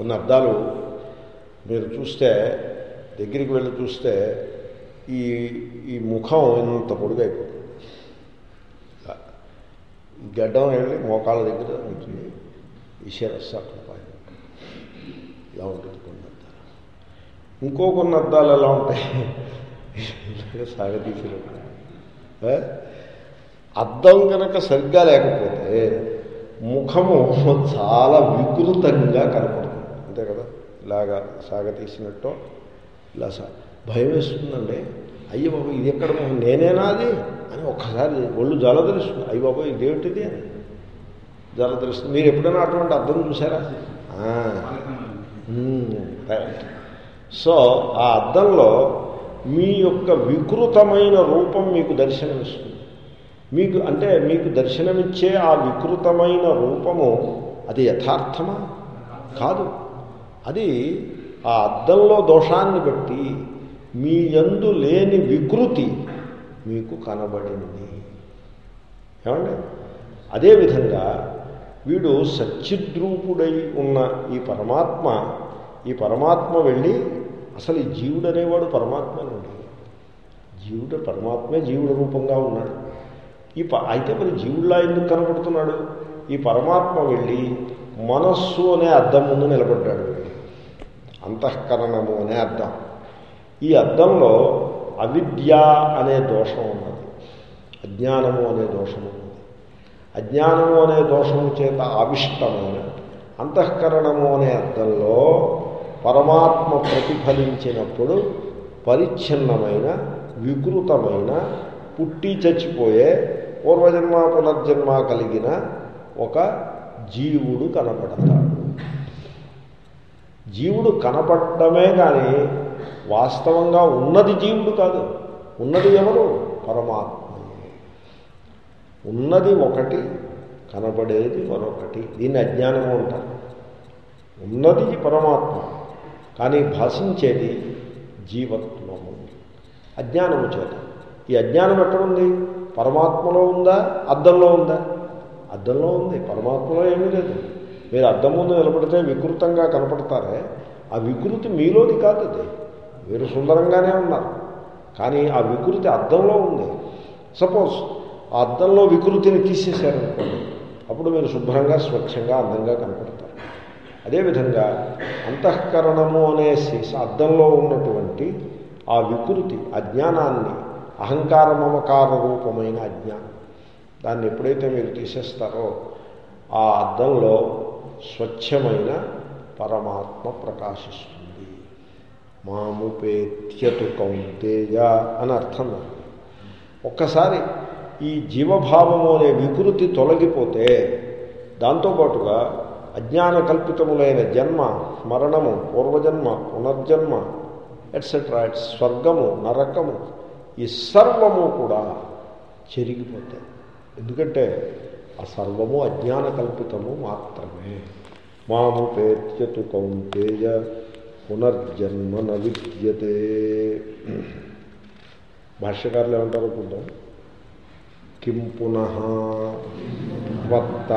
కొన్ని అద్దాలు మీరు చూస్తే దగ్గరికి వెళ్ళి చూస్తే ఈ ఈ ముఖం ఇంత పొడుగైపోతుంది గడ్డం వెళ్ళి మోకాళ్ళ దగ్గర ఉంటుంది ఈ శిరస్సు అక్కడ పైన ఇలా ఉంటుంది కొన్ని అద్దాలు ఇంకో కొన్ని అద్దాలు ఎలా ఉంటాయి? సాగతీసులు ఏ? అద్దం కనుక సరిగ్గా లేకపోతే ముఖము చాలా వికృతంగా కనపడుతుంది. అంతే కదా? ఇలాగా సాగతీసినట్టు ఇలా సా భయం వేస్తుందండి. అయ్యో బాబు ఇది ఎక్కడ మొహం? నేనేనా అది? అని ఒక్కసారి ఒళ్ళు జలదరుస్తుంది అయ్యి బాబు ఇదేమిటిది అని. జలదరుస్తుంది మీరు ఎప్పుడైనా అటువంటి అర్థం చూసారా? రైట్ సో ఆ అద్దంలో మీ యొక్క వికృతమైన రూపం మీకు దర్శనమిస్తుంది. మీకు అంటే మీకు దర్శనమిచ్చే ఆ వికృతమైన రూపము అది యథార్థమా? కాదు. అది ఆ అద్దంలో దోషాన్ని బట్టి మీ యందు లేని వికృతి మీకు కనబడింది. ఏమండి? అదేవిధంగా వీడు సచ్చిద్రూపుడై ఉన్న ఈ పరమాత్మ ఈ పరమాత్మ వెళ్ళి అసలు ఈ జీవుడు అనేవాడు పరమాత్మనండి. జీవుడు పరమాత్మే జీవుడు రూపంగా ఉన్నాడు. ఈ ప అయితే మరి జీవుడిలా ఎందుకు కనపడుతున్నాడు? ఈ పరమాత్మ వెళ్ళి మనస్సు అనే అద్దం ముందు నిలబడ్డాడు. అంతఃకరణము అనే అర్థం. ఈ అర్థంలో అవిద్య అనే దోషం ఉన్నది. అజ్ఞానము అనే దోషం ఉన్నది. అజ్ఞానము అనే దోషము చేత ఆవిష్టమైన అంతఃకరణము అనే అర్థంలో పరమాత్మ ప్రతిఫలించినప్పుడు పరిచ్ఛిన్నమైన వికృతమైన పుట్టి చచ్చిపోయే పూర్వజన్మ పునర్జన్మ కలిగిన ఒక జీవుడు కనపడతాడు. జీవుడు కనపడమే కానీ వాస్తవంగా ఉన్నది జీవుడు కాదు. ఉన్నది ఎవరు? పరమాత్మయే ఉన్నది ఒకటి కనబడేది మరొకటి. దీన్ని అజ్ఞానము అంటారు. ఉన్నది పరమాత్మ. కానీ భాషించేది జీవత్వము. అజ్ఞానము చేత. ఈ అజ్ఞానం ఎక్కడుంది? పరమాత్మలో ఉందా? అద్దంలో ఉందా? అద్దంలో ఉంది. పరమాత్మలో ఏమీ లేదు. మీరు అద్దం ముందు నిలబడితే వికృతంగా కనపడతారే. ఆ వికృతి మీలోది కాదు అది. మీరు సుందరంగానే ఉన్నారు. కానీ ఆ వికృతి అద్దంలో ఉంది. సపోజ్ ఆ అద్దంలో వికృతిని తీసేశారనుకోండి అప్పుడు మీరు శుభ్రంగా స్వచ్ఛంగా అందంగా కనపడతారు. అదేవిధంగా అంతఃకరణము అనే అద్దంలో ఉన్నటువంటి ఆ వికృతి అజ్ఞానాన్ని అహంకార మమకార రూపమైన అజ్ఞానం దాన్ని ఎప్పుడైతే మీరు తీసేస్తారో ఆ అద్దంలో స్వచ్ఛమైన పరమాత్మ ప్రకాశిస్తుంది. మాముపేత్యతు కౌంతేయ అని అర్థం ఒక్కసారి ఈ జీవభావము అనే వికృతి తొలగిపోతే దాంతోపాటుగా అజ్ఞాన కల్పితములైన జన్మ మరణము పూర్వజన్మ పునర్జన్మ ఎట్సెట్రా ఎట్స్ స్వర్గము నరకము ఈ సర్వము కూడా చెరిగిపోతాయి. ఎందుకంటే ఆ సర్వము అజ్ఞాన కల్పితము మాత్రమే. మాముపేత్యతు కౌంతేయ పునర్జన్మ నవిద్యతే భాష్యకారులు ఏమంటారు అనుకుంటాం కిం పునః త్వత్త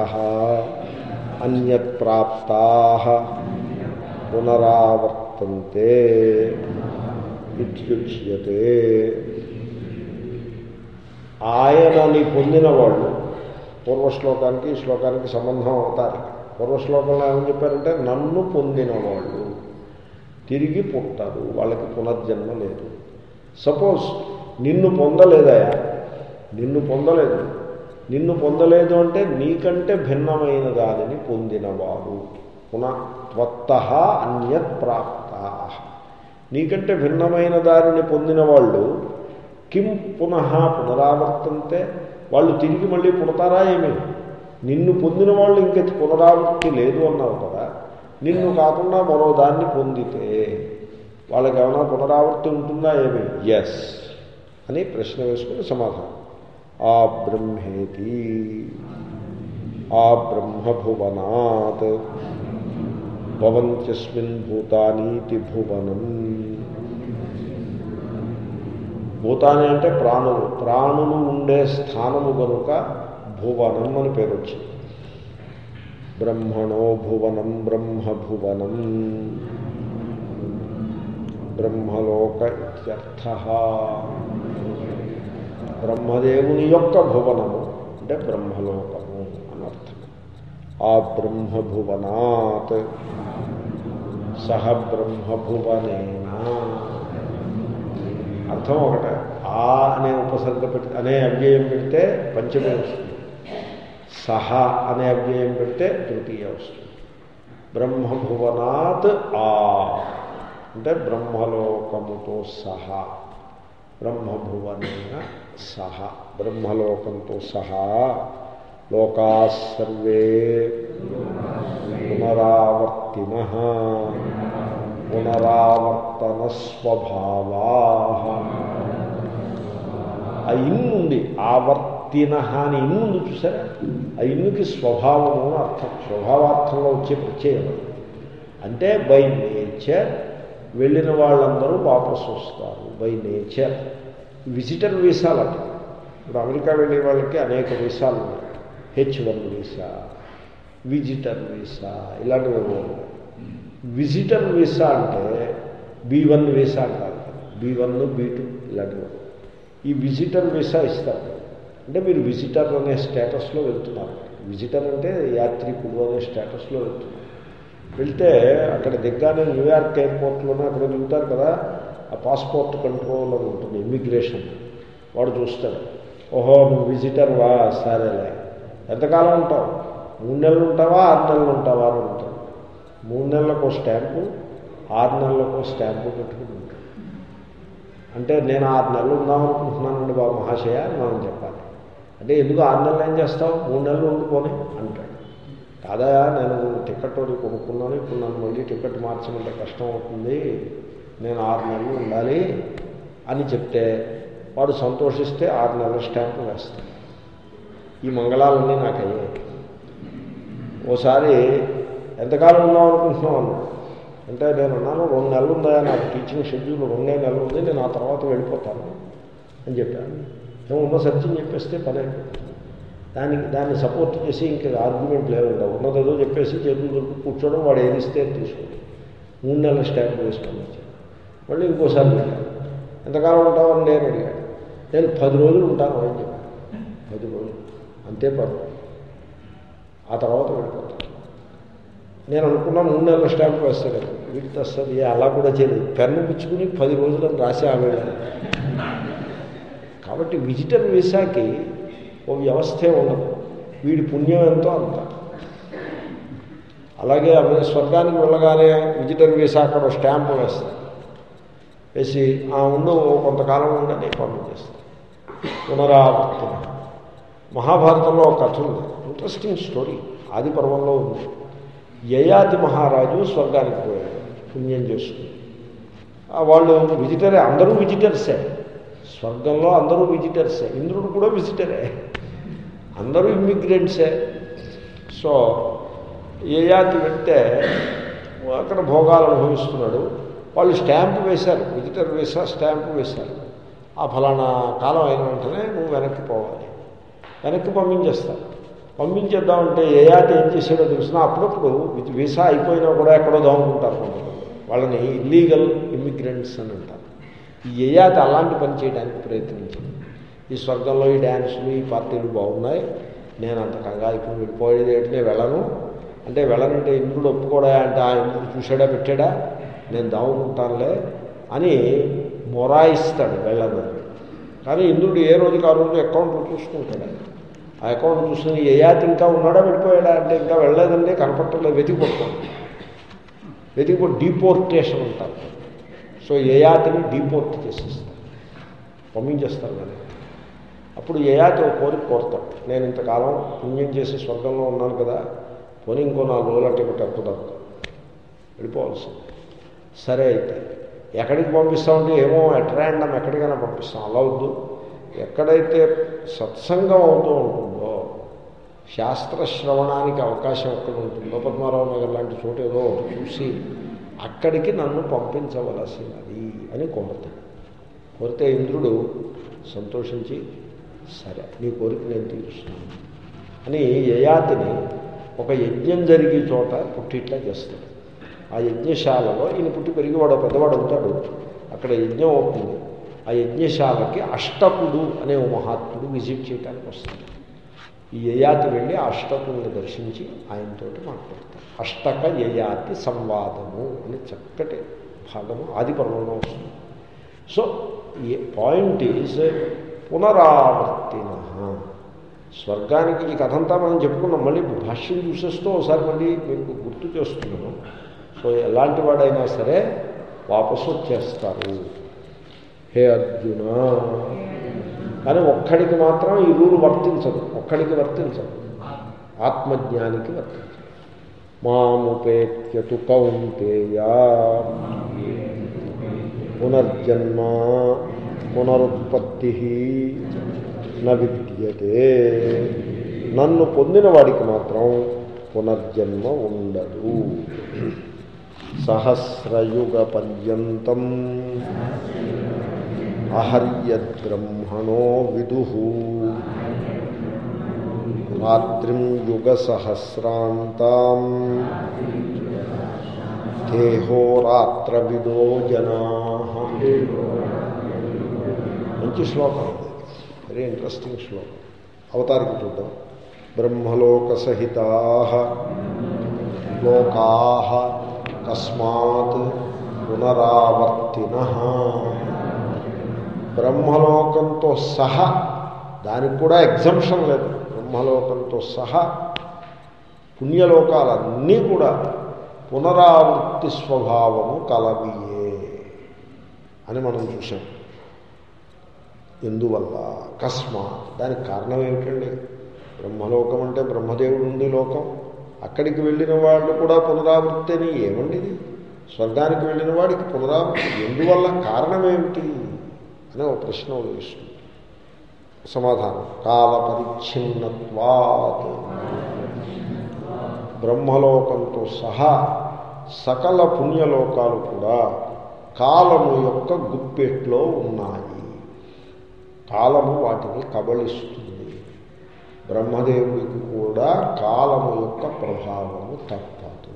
అన్యత్ప్రాప్తా పునరావర్తంతే ఇత్యుచ్యతే. ఆయనని పొందిన వాళ్ళు పూర్వశ్లోకానికి ఈ శ్లోకానికి సంబంధం అవుతారు. పూర్వశ్లోకంలో ఏమని చెప్పారంటే నన్ను పొందిన వాళ్ళు తిరిగి పుట్టరు వాళ్ళకి పునర్జన్మ లేదు. సపోజ్ నిన్ను పొందలేదయా? నిన్ను పొందలేదు. నిన్ను పొందలేదు అంటే నీకంటే భిన్నమైన దానిని పొందినవారు పునః త్వత్త అన్యత్ ప్రాప్త. నీకంటే భిన్నమైన దానిని పొందిన వాళ్ళు కిం పునః పునరావర్తంతే వాళ్ళు తిరిగి మళ్ళీ పుడతారా ఏమి? నిన్ను పొందిన వాళ్ళు ఇంక పునరావృత్తి లేదు అన్నావు కదా. నిన్ను కాకుండా మరో దాన్ని పొందితే వాళ్ళకి ఏమైనా పునరావృత్తి ఉంటుందా ఏమి? ఎస్ అని ప్రశ్న వేసుకుని సమాధానం. ఆ బ్రహ్మేతి ఆ బ్రహ్మభువనాత్ భవంత్యస్మిన్ భూతానీతి భువనం. భూతాని అంటే ప్రాణులు ప్రాణులు ఉండే స్థానము కనుక భువనం అని పేరు వచ్చింది బ్రహ్మణో భువనం బ్రహ్మభువనం. బ్రహ్మలోక ఇత్యర్థ. బ్రహ్మదేవుని యొక్క భువనము అంటే బ్రహ్మలోకము అనర్థం ఆ బ్రహ్మభువనాత్ సహ బ్రహ్మభువనేనా. అర్థం ఒకటే ఆ అనే ఉపసర్గ పెట్టి అనే అవ్యయం పెడితే పంచమే వస్తుంది. సహ అనే అవ్యయం పెడితే తృతీయ వస్తుంది. బ్రహ్మభువనాత్ ఆ. అంటే బ్రహ్మలోకముతో సహా. బ్రహ్మభువనేన సహ. బ్రహ్మలోకంతో సహా. లోకా సర్వే పునరావర్తిన. పునరావర్తన స్వభావా ఆ ఇన్ను ఉంది ఆవర్తిన అని ఇన్ను ఉంది చూసారా? ఆ ఇన్నుకి స్వభావము అర్థం స్వభావార్థంలో వచ్చే ప్రత్యయం అంటే బై నేచర్ వెళ్ళిన వాళ్ళందరూ వాపసు వస్తారు బై నేచర్ విజిటర్ వీసాలు అంటే ఇప్పుడు అమెరికా వెళ్ళే వాళ్ళకి అనేక వీసాలు ఉన్నాయి. H one visa visitor visa ఇలాంటివి ఏవో ఉన్నాయి. విజిటర్ వీసా అంటే బీ వన్ వీసా అంటారు బీ వన్ బీ టూ ఇలాంటివి ఈ విజిటర్ వీసా ఇస్తారు అంటే మీరు విజిటర్ అనే స్టేటస్లో వెళ్తున్నారు విజిటర్ అంటే యాత్రికుడు అనే స్టేటస్లో వెళ్తున్నారు వెళ్తే అక్కడ దిగ్గానే న్యూయార్క్ ఎయిర్పోర్ట్లోనే అక్కడ దిగుతారు కదా ఆ పాస్పోర్ట్ కంట్రోల్ అని ఉంటుంది ఇమ్మిగ్రేషన్ వాడు చూస్తాడు ఓహో నువ్వు విజిటర్ వా సరేలే ఎంతకాలం ఉంటావు మూడు నెలలు ఉంటావా ఆరు నెలలు ఉంటావా అని ఉంటాడు మూడు నెలలకు స్టాంపు ఆరు నెలలకు స్టాంపు పెట్టుకుని అంటే నేను ఆరు నెలలు ఉందామనుకుంటున్నానండి బాబు మహాశయ అని మనం చెప్పాలి. అంటే ఎందుకు ఆరు నెలలు ఏం చేస్తావు? మూడు నెలలు ఉండిపోని అంటాడు. కాదా నేను టికెట్ ఒకటి కొనుక్కున్నాను ఇప్పుడు నన్ను మళ్ళీ టికెట్ మార్చమంటే కష్టం అవుతుంది. నేను ఆరు నెలలు ఉండాలి అని చెప్తే వాడు సంతోషిస్తే ఆరు నెలల స్టాంపు వేస్తాడు. ఈ మంగళాలన్నీ నాకు అయ్యాయి ఓసారి ఎంతకాలం ఉందాం అనుకుంటున్నావు అన్నాడు అంటే నేను అన్నాను రెండు నెలలు ఉందా నాకు టీచింగ్ షెడ్యూల్ రెండే నెలలు ఉంది నేను ఆ తర్వాత వెళ్ళిపోతాను అని చెప్పాను. ఏమో ఉన్న సత్యం చెప్పేస్తే పని అయిపోతుంది. దానికి దాన్ని సపోర్ట్ చేసి ఇంకా ఆర్గ్యుమెంట్ లేవు ఉండవు ఉన్నదేదో చెప్పేసి చేతులు దొరికి కూర్చోవడం వాడు ఏది ఇస్తే తీసుకోండి. మూడు నెలల స్టాంప్ వేసుకొని వచ్చాను. మళ్ళీ ఇంకోసారి వెళ్ళాను. ఎంతకాలం ఉంటామని నేను అడిగాను. నేను పది రోజులు ఉంటాను అని చెప్పాను. పది రోజులు. అంతే పని ఆ తర్వాత వెళ్ళిపోతాను. నేను అనుకున్నాను మూడు ఒక స్టాంప్ వేస్తాడు. వీటికి వస్తుంది అలా కూడా చేయలేదు. పెన్ను పుచ్చుకుని పది రోజులను రాసి ఆవిడ కాబట్టి విజిటర్ వీసాకి ఓ వ్యవస్థే ఉండదు. వీడి పుణ్యం ఎంతో అంత. అలాగే అవి స్వర్గానికి వెళ్ళగానే విజిటర్ వీసా అక్కడ స్టాంప్ వేస్తారు వేసి ఆ ఉండు ఓ కొంతకాలం ఉండని పంపించేస్తారు పునరావర్తన మహాభారతంలో ఒక కథ ఉంది. Interesting story. ఆది పర్వంలో ఉంది. యయాతి మహారాజు స్వర్గానికి పోయాడు పుణ్యం చేసుకుని వాళ్ళు విజిటరే అందరూ విజిటర్సే. స్వర్గంలో అందరూ విజిటర్సే ఇంద్రుడు కూడా విజిటరే. అందరూ ఇమ్మిగ్రెంట్సే. సో యయాతి వెళ్తే అక్కడ భోగాలు అనుభవిస్తున్నాడు. వాళ్ళు స్టాంపు వేశారు విజిటర్ వేసా స్టాంపు వేశారు. ఆ ఫలానా కాలం అయిన వెంటనే నువ్వు వెనక్కి పోవాలి. వెనక్కి పంపించేస్తారు. పంపించేద్దామంటే ఏ యాత ఏం చేసాడో తెలిసిన? అప్పుడప్పుడు వీసా అయిపోయినా కూడా ఎక్కడో దాముకుంటారు వాళ్ళని ఇల్లీగల్ ఇమ్మిగ్రెంట్స్ అని అంటారు. ఈ ఏయాత అలాంటి పని చేయడానికి ప్రయత్నించింది ఈ స్వర్గంలో ఈ డ్యాన్సులు ఈ పార్టీలు బాగున్నాయి. నేను అంత కంగారు ఇప్పుడు వెళ్ళిపోయేది ఏంటి? వెళ్ళను. అంటే వెళ్ళనంటే ఇంద్రుడు ఒప్పుకోడా? అంటే ఆ ఇంద్రుడు చూశాడా? పెట్టాడా? నేను దాముకుంటానులే అని మొరాయిస్తాడు వెళ్ళను కానీ ఇంద్రుడు ఏ రోజుకి ఆ రోజు అకౌంట్లో చూసుకుంటాడు ఆ అకౌంట్ చూసుకుని ఏ యాతి ఇంకా ఉన్నాడా వెళ్ళిపోయాడా అంటే ఇంకా వెళ్ళలేదండి కనపట్టలేదు వెతికి పట్టుకోండి వెతికి డీపోర్టేషన్ అంటారు. సో ఏ యాతిని డీపోర్ట్ చేసేస్తారు. పంపించేస్తారు కదా. అప్పుడు ఏ యాతి ఒక కోరిక కోరుతాడు నేను ఇంతకాలం పుణ్యం చేసి స్వర్గంలో ఉన్నాను కదా పోనీ ఇంకో నాలుగు రోజులు అంటే ఒకటి తప్పుదాం వెళ్ళిపోవాల్సింది. సరే అయితే ఎక్కడికి పంపిస్తామంటే ఏమో ఎట్రాండం ఎక్కడికైనా పంపిస్తాం. అలా వద్దు. ఎక్కడైతే సత్సంగం అవుతూ ఉంటుందో శాస్త్ర శ్రవణానికి అవకాశం ఎక్కడ ఉంటుందో పద్మారావు నగర్ లాంటి చోట ఏదో ఒకటి చూసి అక్కడికి నన్ను పంపించవలసినది అని కోరుతాడు కోరితే ఇంద్రుడు సంతోషించి సరే నీ కోరిక నేను తీరుస్తాను అని యయాతిని ఒక యజ్ఞం జరిగే చోట పుట్టిట్లా చేస్తాడు. ఆ యజ్ఞశాలలో ఈయన పుట్టి పెరిగివాడు పెద్దవాడు అవుతాడు. అక్కడ యజ్ఞం అవుతుంది. ఆ యజ్ఞశాలకి అష్టకుడు అనే ఓ మహాత్ముడు విజిట్ చేయడానికి వస్తాడు. ఈ యయాతి వెళ్ళి ఆ అష్టకుడిని దర్శించి ఆయనతోటి మాట్లాడతారు అష్టక యయాతి సంవాదము అని చక్కటి భాగము ఆది పర్వంలో వస్తుంది. సో ఈ పాయింట్ ఈజ్ పునరావర్తిన. స్వర్గానికి ఈ కథంతా మనం చెప్పుకున్నాం. మళ్ళీ భాష్యం చూసేస్తూ ఒకసారి మళ్ళీ మీకు గుర్తు చేస్తున్నాను సో ఎలాంటి వాడైనా సరే వాపసు వచ్చేస్తారు హే అర్జున. కానీ ఒక్కడికి మాత్రం ఈ రూలు వర్తించదు. ఒక్కడికి వర్తించదు. ఆత్మజ్ఞానికి వర్తించదు. మాముపేత్యతు కౌంతేయ. పునర్జన్మ పునరుత్పత్తి న విద్యతే. నన్ను పొందిన వాడికి మాత్రం పునర్జన్మ ఉండదు. సహస్రయుగ పర్యంతం అహర్యద్బ్రహ్మణో విదు రాత్రిం యుగ సహస్రాంతాం దేహోరాత్ర విదో జనా మంచి శ్లోకం ఇది. వెరీ ఇంట్రెస్టింగ్ శ్లోకం. అవతారికి చూద్దాం. బ్రహ్మలోక సహితా లోకా కస్మాత్ పునరావర్తిన। బ్రహ్మలోకంతో సహా దానికి కూడా ఎగ్జంప్షన్ లేదు. బ్రహ్మలోకంతో సహా పుణ్యలోకాలన్నీ కూడా పునరావృత్తి స్వభావము కలవియే అని మనం చూసాం ఎందువల్ల? కస్మా దానికి కారణం ఏమిటండి? బ్రహ్మలోకం అంటే బ్రహ్మదేవుడు ఉండే లోకం. అక్కడికి వెళ్ళిన వాళ్ళు కూడా పునరావృత్తి అని ఏమండి స్వర్గానికి వెళ్ళిన వాడికి పునరావృత్తి. ఎందువల్ల? కారణం ఏమిటి? అనే ఒక ప్రశ్న ఉదయిస్తుంది సమాధానం. కాల పరిచ్ఛిన్నత్వాత్ బ్రహ్మలోకంతో సహా సకల పుణ్యలోకాలు కూడా కాలము యొక్క గుప్పెట్లో ఉన్నాయి. కాలము వాటిని కబళిస్తుంది. బ్రహ్మదేవుడికి కూడా కాలము యొక్క ప్రభావము తప్పదు.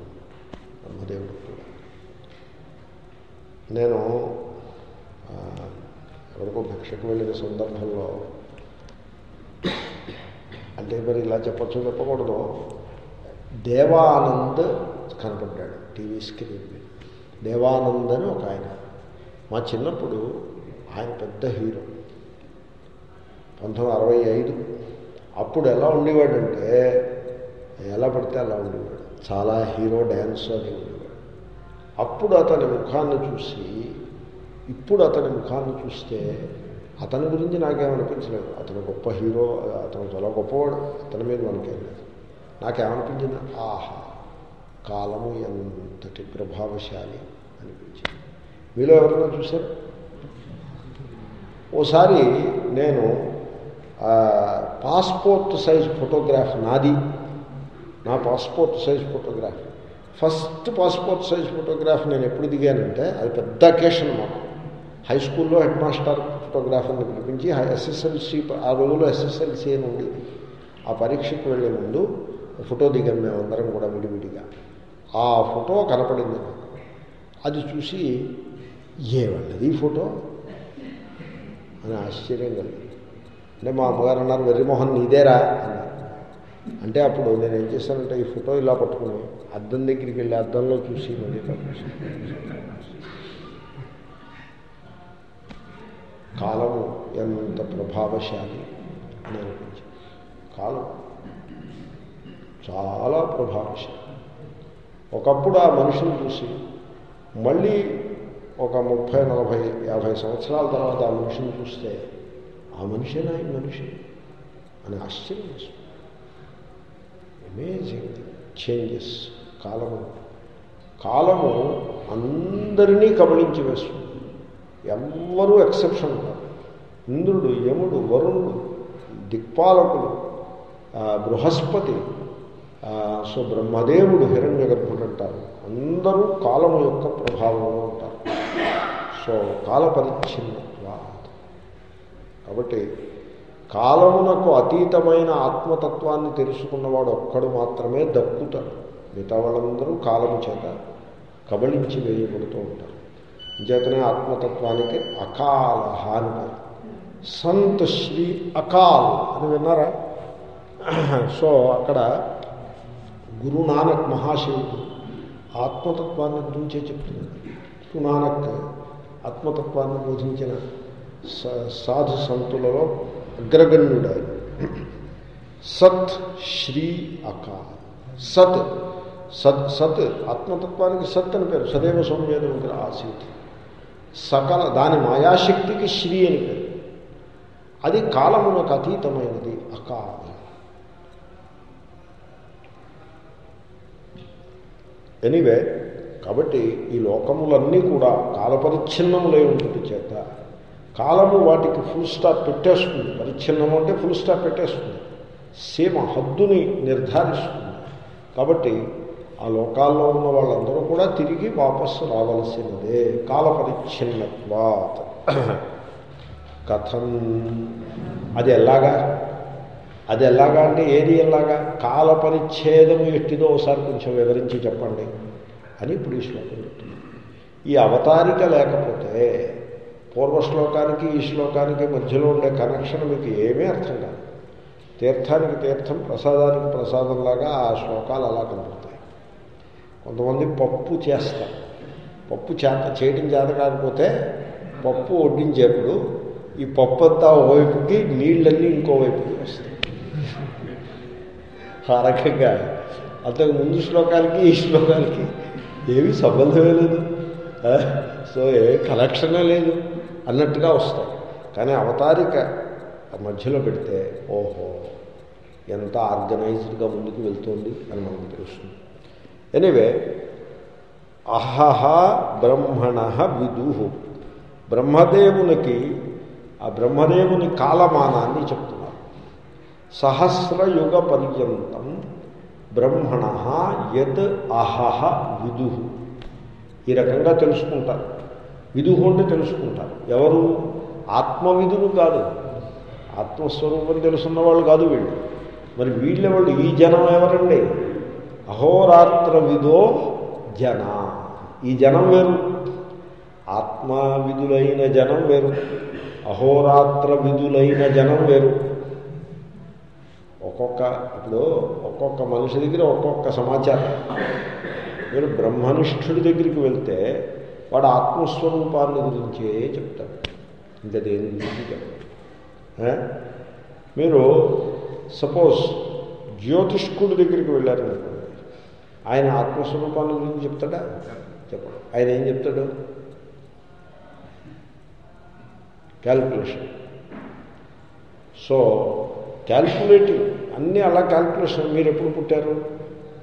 బ్రహ్మదేవుడికి కూడా. నేను ఆ, ఎవరికో భిక్షకు వెళ్ళిన సందర్భంలో. అంటే మరి ఇలా చెప్పచ్చు చెప్పకూడదు. దేవానంద్ కనపడ్డాడు టీవీ స్క్రీన్ మీద. దేవానంద్ అని ఒక ఆయన. మా చిన్నప్పుడు ఆయన పెద్ద హీరో. పంతొమ్మిది అరవై ఐదు. అప్పుడు ఎలా ఉండేవాడంటే ఎలా పడితే అలా ఉండేవాడు. చాలా హీరో డ్యాన్స్ అని ఉండేవాడు. అప్పుడు అతని ముఖాన్ని చూసి ఇప్పుడు అతని ముఖాన్ని చూస్తే అతని గురించి నాకేమనిపించలేదు. అతను గొప్ప హీరో అతను చాలా గొప్పవాడు అతని మీద మనకేం లేదు. నాకేమనిపించింది? ఆహా కాలము ఎంతటి ప్రభావశాలి అనిపించింది. మీలో ఎవరైనా చూశారు? ఓసారి నేను పాస్పోర్ట్ సైజ్ ఫోటోగ్రాఫ్ నాది. నా passport size photograph. First passport size photograph నేను ఎప్పుడు దిగానంటే అది పెద్ద అకేషన్ మాకు. హై స్కూల్లో హెడ్ మాస్టర్ ఫోటోగ్రాఫర్ని పిలిపించి ఎస్ఎస్ఎల్సి ఆ రోజుల్లో ఎస్ఎస్ఎల్సి అని ఉండేది. ఆ పరీక్షకు వెళ్ళే ముందు ఫోటో దిగాం మేమందరం కూడా విడివిడిగా. ఆ ఫోటో కనపడింది అది చూసి ఏమన్నది ఈ ఫోటో? అని ఆశ్చర్యం కలిగింది. అంటే మా అమ్మగారు అన్నారు వెర్రిమోహన్ నీదేరా అన్నారు. అంటే అప్పుడు నేను ఏం చేశానంటే ఈ ఫోటో ఇలా పట్టుకుని అద్దం దగ్గరికి వెళ్ళి అద్దంలో చూసి మళ్ళీ కాలము ఎంత ప్రభావశాలి అని అనిపించింది కాలం చాలా ప్రభావశాలి. ఒకప్పుడు ఆ మనుషులు చూసి మళ్ళీ ఒక ముప్పై నలభై యాభై సంవత్సరాల తర్వాత ఆ మనిషిని చూస్తే ఆ మనిషినా ఈ మనిషి? అని ఆశ్చర్యం వేస్తుంది. అమేజింగ్ చేంజెస్ కాలము. కాలము అందరినీ కబళించి వేస్తుంది. ఎవ్వరూ ఎక్సెప్షన్ ఉంటారు ఇంద్రుడు యముడు వరుణుడు దిక్పాలకుడు బృహస్పతి సో బ్రహ్మదేవుడు హిరణ్య గర్భుడు అంటారు. అందరూ కాలము యొక్క ప్రభావంలో ఉంటారు సో కాల పరిచ్ఛిన్నత్వ కాబట్టి కాలమునకు అతీతమైన ఆత్మతత్వాన్ని తెలుసుకున్నవాడు ఒక్కడు మాత్రమే దక్కుతాడు. మిగతా వాళ్ళందరూ కాలము చేత కబళించి వేయబడుతూ ఉంటారు. చేతనే ఆత్మతత్వానికి అకాల అని పేరు సంత్ శ్రీ అకాల్ అని విన్నారా సో అక్కడ గురు నానక్ మహాశివుడు ఆత్మతత్వాన్ని గురించే చెప్తున్నాడు గురు నానక్ ఆత్మతత్వాన్ని బోధించిన స- సాధు సంతులలో అగ్రగణ్యుడు ఆయన సత్ శ్రీ అకాల్ సత్ సత్ సత్ ఆత్మతత్వానికి సత్ అని పేరు సదైవ సౌమ్యేదం ఆసీత్ సకల దాని మాయాశక్తికి శ్రీ అని పేరు. అది కాలమునకు అతీతమైనది అకాలం ఎనీవే కాబట్టి ఈ లోకములన్నీ కూడా కాలపరిచ్ఛిన్నములై ఉంటుంది చేత కాలము వాటికి ఫుల్ స్టాప్ పెట్టేస్తుంది. పరిచ్ఛిన్నము అంటే ఫుల్ స్టాప్ పెట్టేస్తుంది. సీమ హద్దుని నిర్ధారిస్తుంది. కాబట్టి ఆ లోకాల్లో ఉన్న వాళ్ళందరూ కూడా తిరిగి వాపస్సు రావలసినదే. కాలపరిచ్ఛిన్నత్వాత్. కథం. అది ఎలాగా? అది ఎలాగా అంటే ఏది ఎలాగా? కాల పరిచ్ఛేదం ఎట్టిదో ఒకసారి కొంచెం వివరించి చెప్పండి అని ఇప్పుడు ఈ శ్లోకం చెప్తుంది ఈ అవతారిక లేకపోతే పూర్వ శ్లోకానికి ఈ శ్లోకానికి మధ్యలో ఉండే కనెక్షన్ మీకు ఏమీ అర్థం కాదు. తీర్థానికి తీర్థం ప్రసాదానికి ప్రసాదంలాగా ఆ శ్లోకాలు అలా కనపడతాయి. కొంతమంది పప్పు చేస్తారు. పప్పు చేత చేయడం చేత కాకపోతే పప్పు వడ్డించేప్పుడు ఈ పప్పు అంతా ఓవైపుకి నీళ్ళన్నీ ఇంకోవైపుకి వస్తాయి. ఆ రకంగా అంతకు ముందు శ్లోకాలకి ఈ శ్లోకాలకి ఏమీ సంబంధమే లేదు. సో ఏ కలెక్షనే లేదు. అన్నట్టుగా వస్తాయి. కానీ అవతారిక మధ్యలో పెడితే ఓహో ఎంత ఆర్గనైజ్డ్గా ముందుకు వెళ్తుంది అని మనకు తెలుస్తుంది. ఎనివే అహహ బ్రహ్మణ విదుహు బ్రహ్మదేవునికి ఆ బ్రహ్మదేవుని కాలమానాన్ని చెప్తున్నారు. సహస్రయుగ పర్యంతం బ్రహ్మణ యత్ అహహ విదుహు ఈ రకంగా తెలుసుకుంటారు. విదుహు అంటే తెలుసుకుంటారు. ఎవరు? ఆత్మవిధులు కాదు. ఆత్మస్వరూపం తెలుసున్న వాళ్ళు కాదు వీళ్ళు. మరి వీళ్ళెవాళ్ళు? ఈ జనం ఎవరండి? అహోరాత్ర విదో జన. ఈ జనం వేరు. ఆత్మవిధులైన జనం వేరు. అహోరాత్ర విధులైన జనం వేరు. ఒక్కొక్క ఇప్పుడు ఒక్కొక్క మనిషి దగ్గర ఒక్కొక్క సమాచారం. మీరు బ్రహ్మనిష్ఠుడి దగ్గరికి వెళ్తే వాడు ఆత్మస్వరూపాన్ని గురించే చెప్తాడు. ఇంకా దేని గురించి మీరు సపోజ్ జ్యోతిష్కుడి దగ్గరికి వెళ్ళారు. ఆయన ఆత్మస్వరూపాన్ని గురించి చెప్తాడా? చెప్పడు. ఆయన ఏం చెప్తాడు? క్యాల్కులేషన్ సో క్యాల్కులేటివ్ అన్నీ అలా క్యాల్కులేషన్ మీరు ఎప్పుడు పుట్టారు?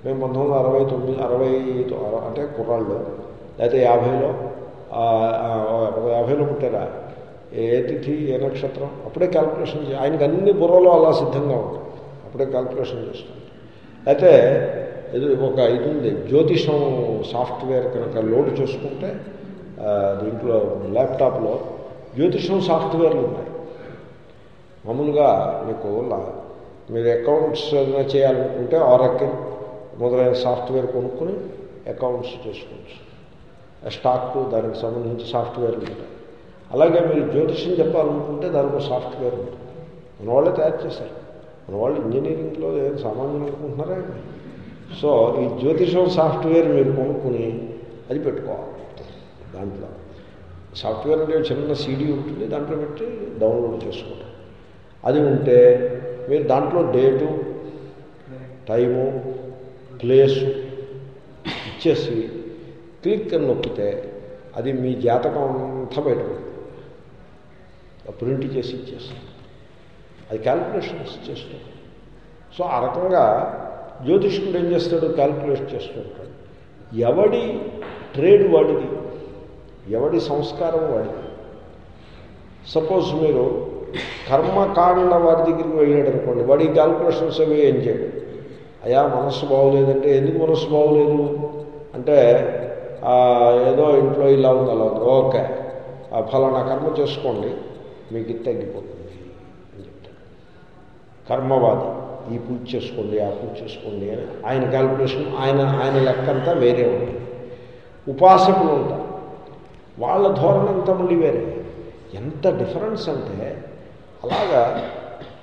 మేము పంతొమ్మిది వందల అరవై తొమ్మిది అరవై అంటే కుర్రాళ్ళు. లేకపోతే యాభైలో యాభైలో పుట్టారా? ఏ తిథి ఏ నక్షత్రం? అప్పుడే క్యాల్కులేషన్ ఆయనకు ఆయనకి అన్ని బుర్రలో అలా సిద్ధంగా ఉంటాయి అప్పుడే క్యాల్కులేషన్ చేస్తుంటారు అయితే ఇది ఒక ఇది ఉంది. జ్యోతిషం సాఫ్ట్వేర్ కనుక లోడ్ చేసుకుంటే దీంట్లో ల్యాప్టాప్లో జ్యోతిషం సాఫ్ట్వేర్లు ఉన్నాయి. మామూలుగా మీకు మీరు అకౌంట్స్ ఏదైనా చేయాలనుకుంటే ఆరకిల్ మొదలైన సాఫ్ట్వేర్ కొనుక్కొని అకౌంట్స్ చేసుకోవచ్చు. స్టాక్ దానికి సంబంధించి సాఫ్ట్వేర్లు ఉంటాయి. అలాగే మీరు జ్యోతిష్యం చెప్పాలనుకుంటే దానికి సాఫ్ట్వేర్ ఉంటుంది. మన వాళ్ళే తయారు చేశారు. మన వాళ్ళు ఇంజనీరింగ్లో ఏం సామాన్యం అనుకుంటున్నారా సో ఈ జ్యోతిషం సాఫ్ట్వేర్ మీరు కొనుక్కుని అది పెట్టుకోవాలి. దాంట్లో. సాఫ్ట్వేర్ అంటే చిన్న సీడీ ఉంటుంది దాంట్లో పెట్టి డౌన్లోడ్ చేసుకోవడం అది ఉంటే మీరు దాంట్లో డేటు టైము ప్లేసు ఇచ్చేసి క్లిక్ అని నొక్కితే అది మీ జాతకం అంతా బయటపడుతుంది. ప్రింట్ చేసి ఇచ్చేస్తుంది. అది క్యాల్కులేషన్స్ చేస్తాడు సో ఆ రకంగా జ్యోతిష్కుడు ఏం చేస్తాడు? క్యాల్కులేట్ చేస్తూ ఉంటాడు ఎవడి ట్రేడ్ వాడిది? ఎవడి సంస్కారం వాడిది? సపోజ్ మీరు కర్మకాండ వారి దగ్గరికి వెళ్ళాడు అనుకోండి వాడి క్యాల్కులేషన్స్ అవి ఏం చేయడు. అయా మనస్సు బాగోలేదంటే ఎందుకు మనస్సు బాగోలేదు? అంటే ఏదో ఇంట్లో ఇలా ఉంది అలా ఉంది. ఓకే ఆ ఫలానా కర్మ చేసుకోండి మీకు ఇది తగ్గిపోతుంది అని చెప్తాడు. కర్మవాది. ఈ పూజ చేసుకోండి ఆ పూజ చేసుకోండి అని ఆయన క్యాల్కులేషన్ ఆయన ఆయన లెక్కంతా వేరే ఉంటుంది. ఉపాసకులు ఉంటారు. వాళ్ళ ధోరణి అంతా మళ్ళీ వేరే. ఎంత డిఫరెన్స్ అంటే అలాగా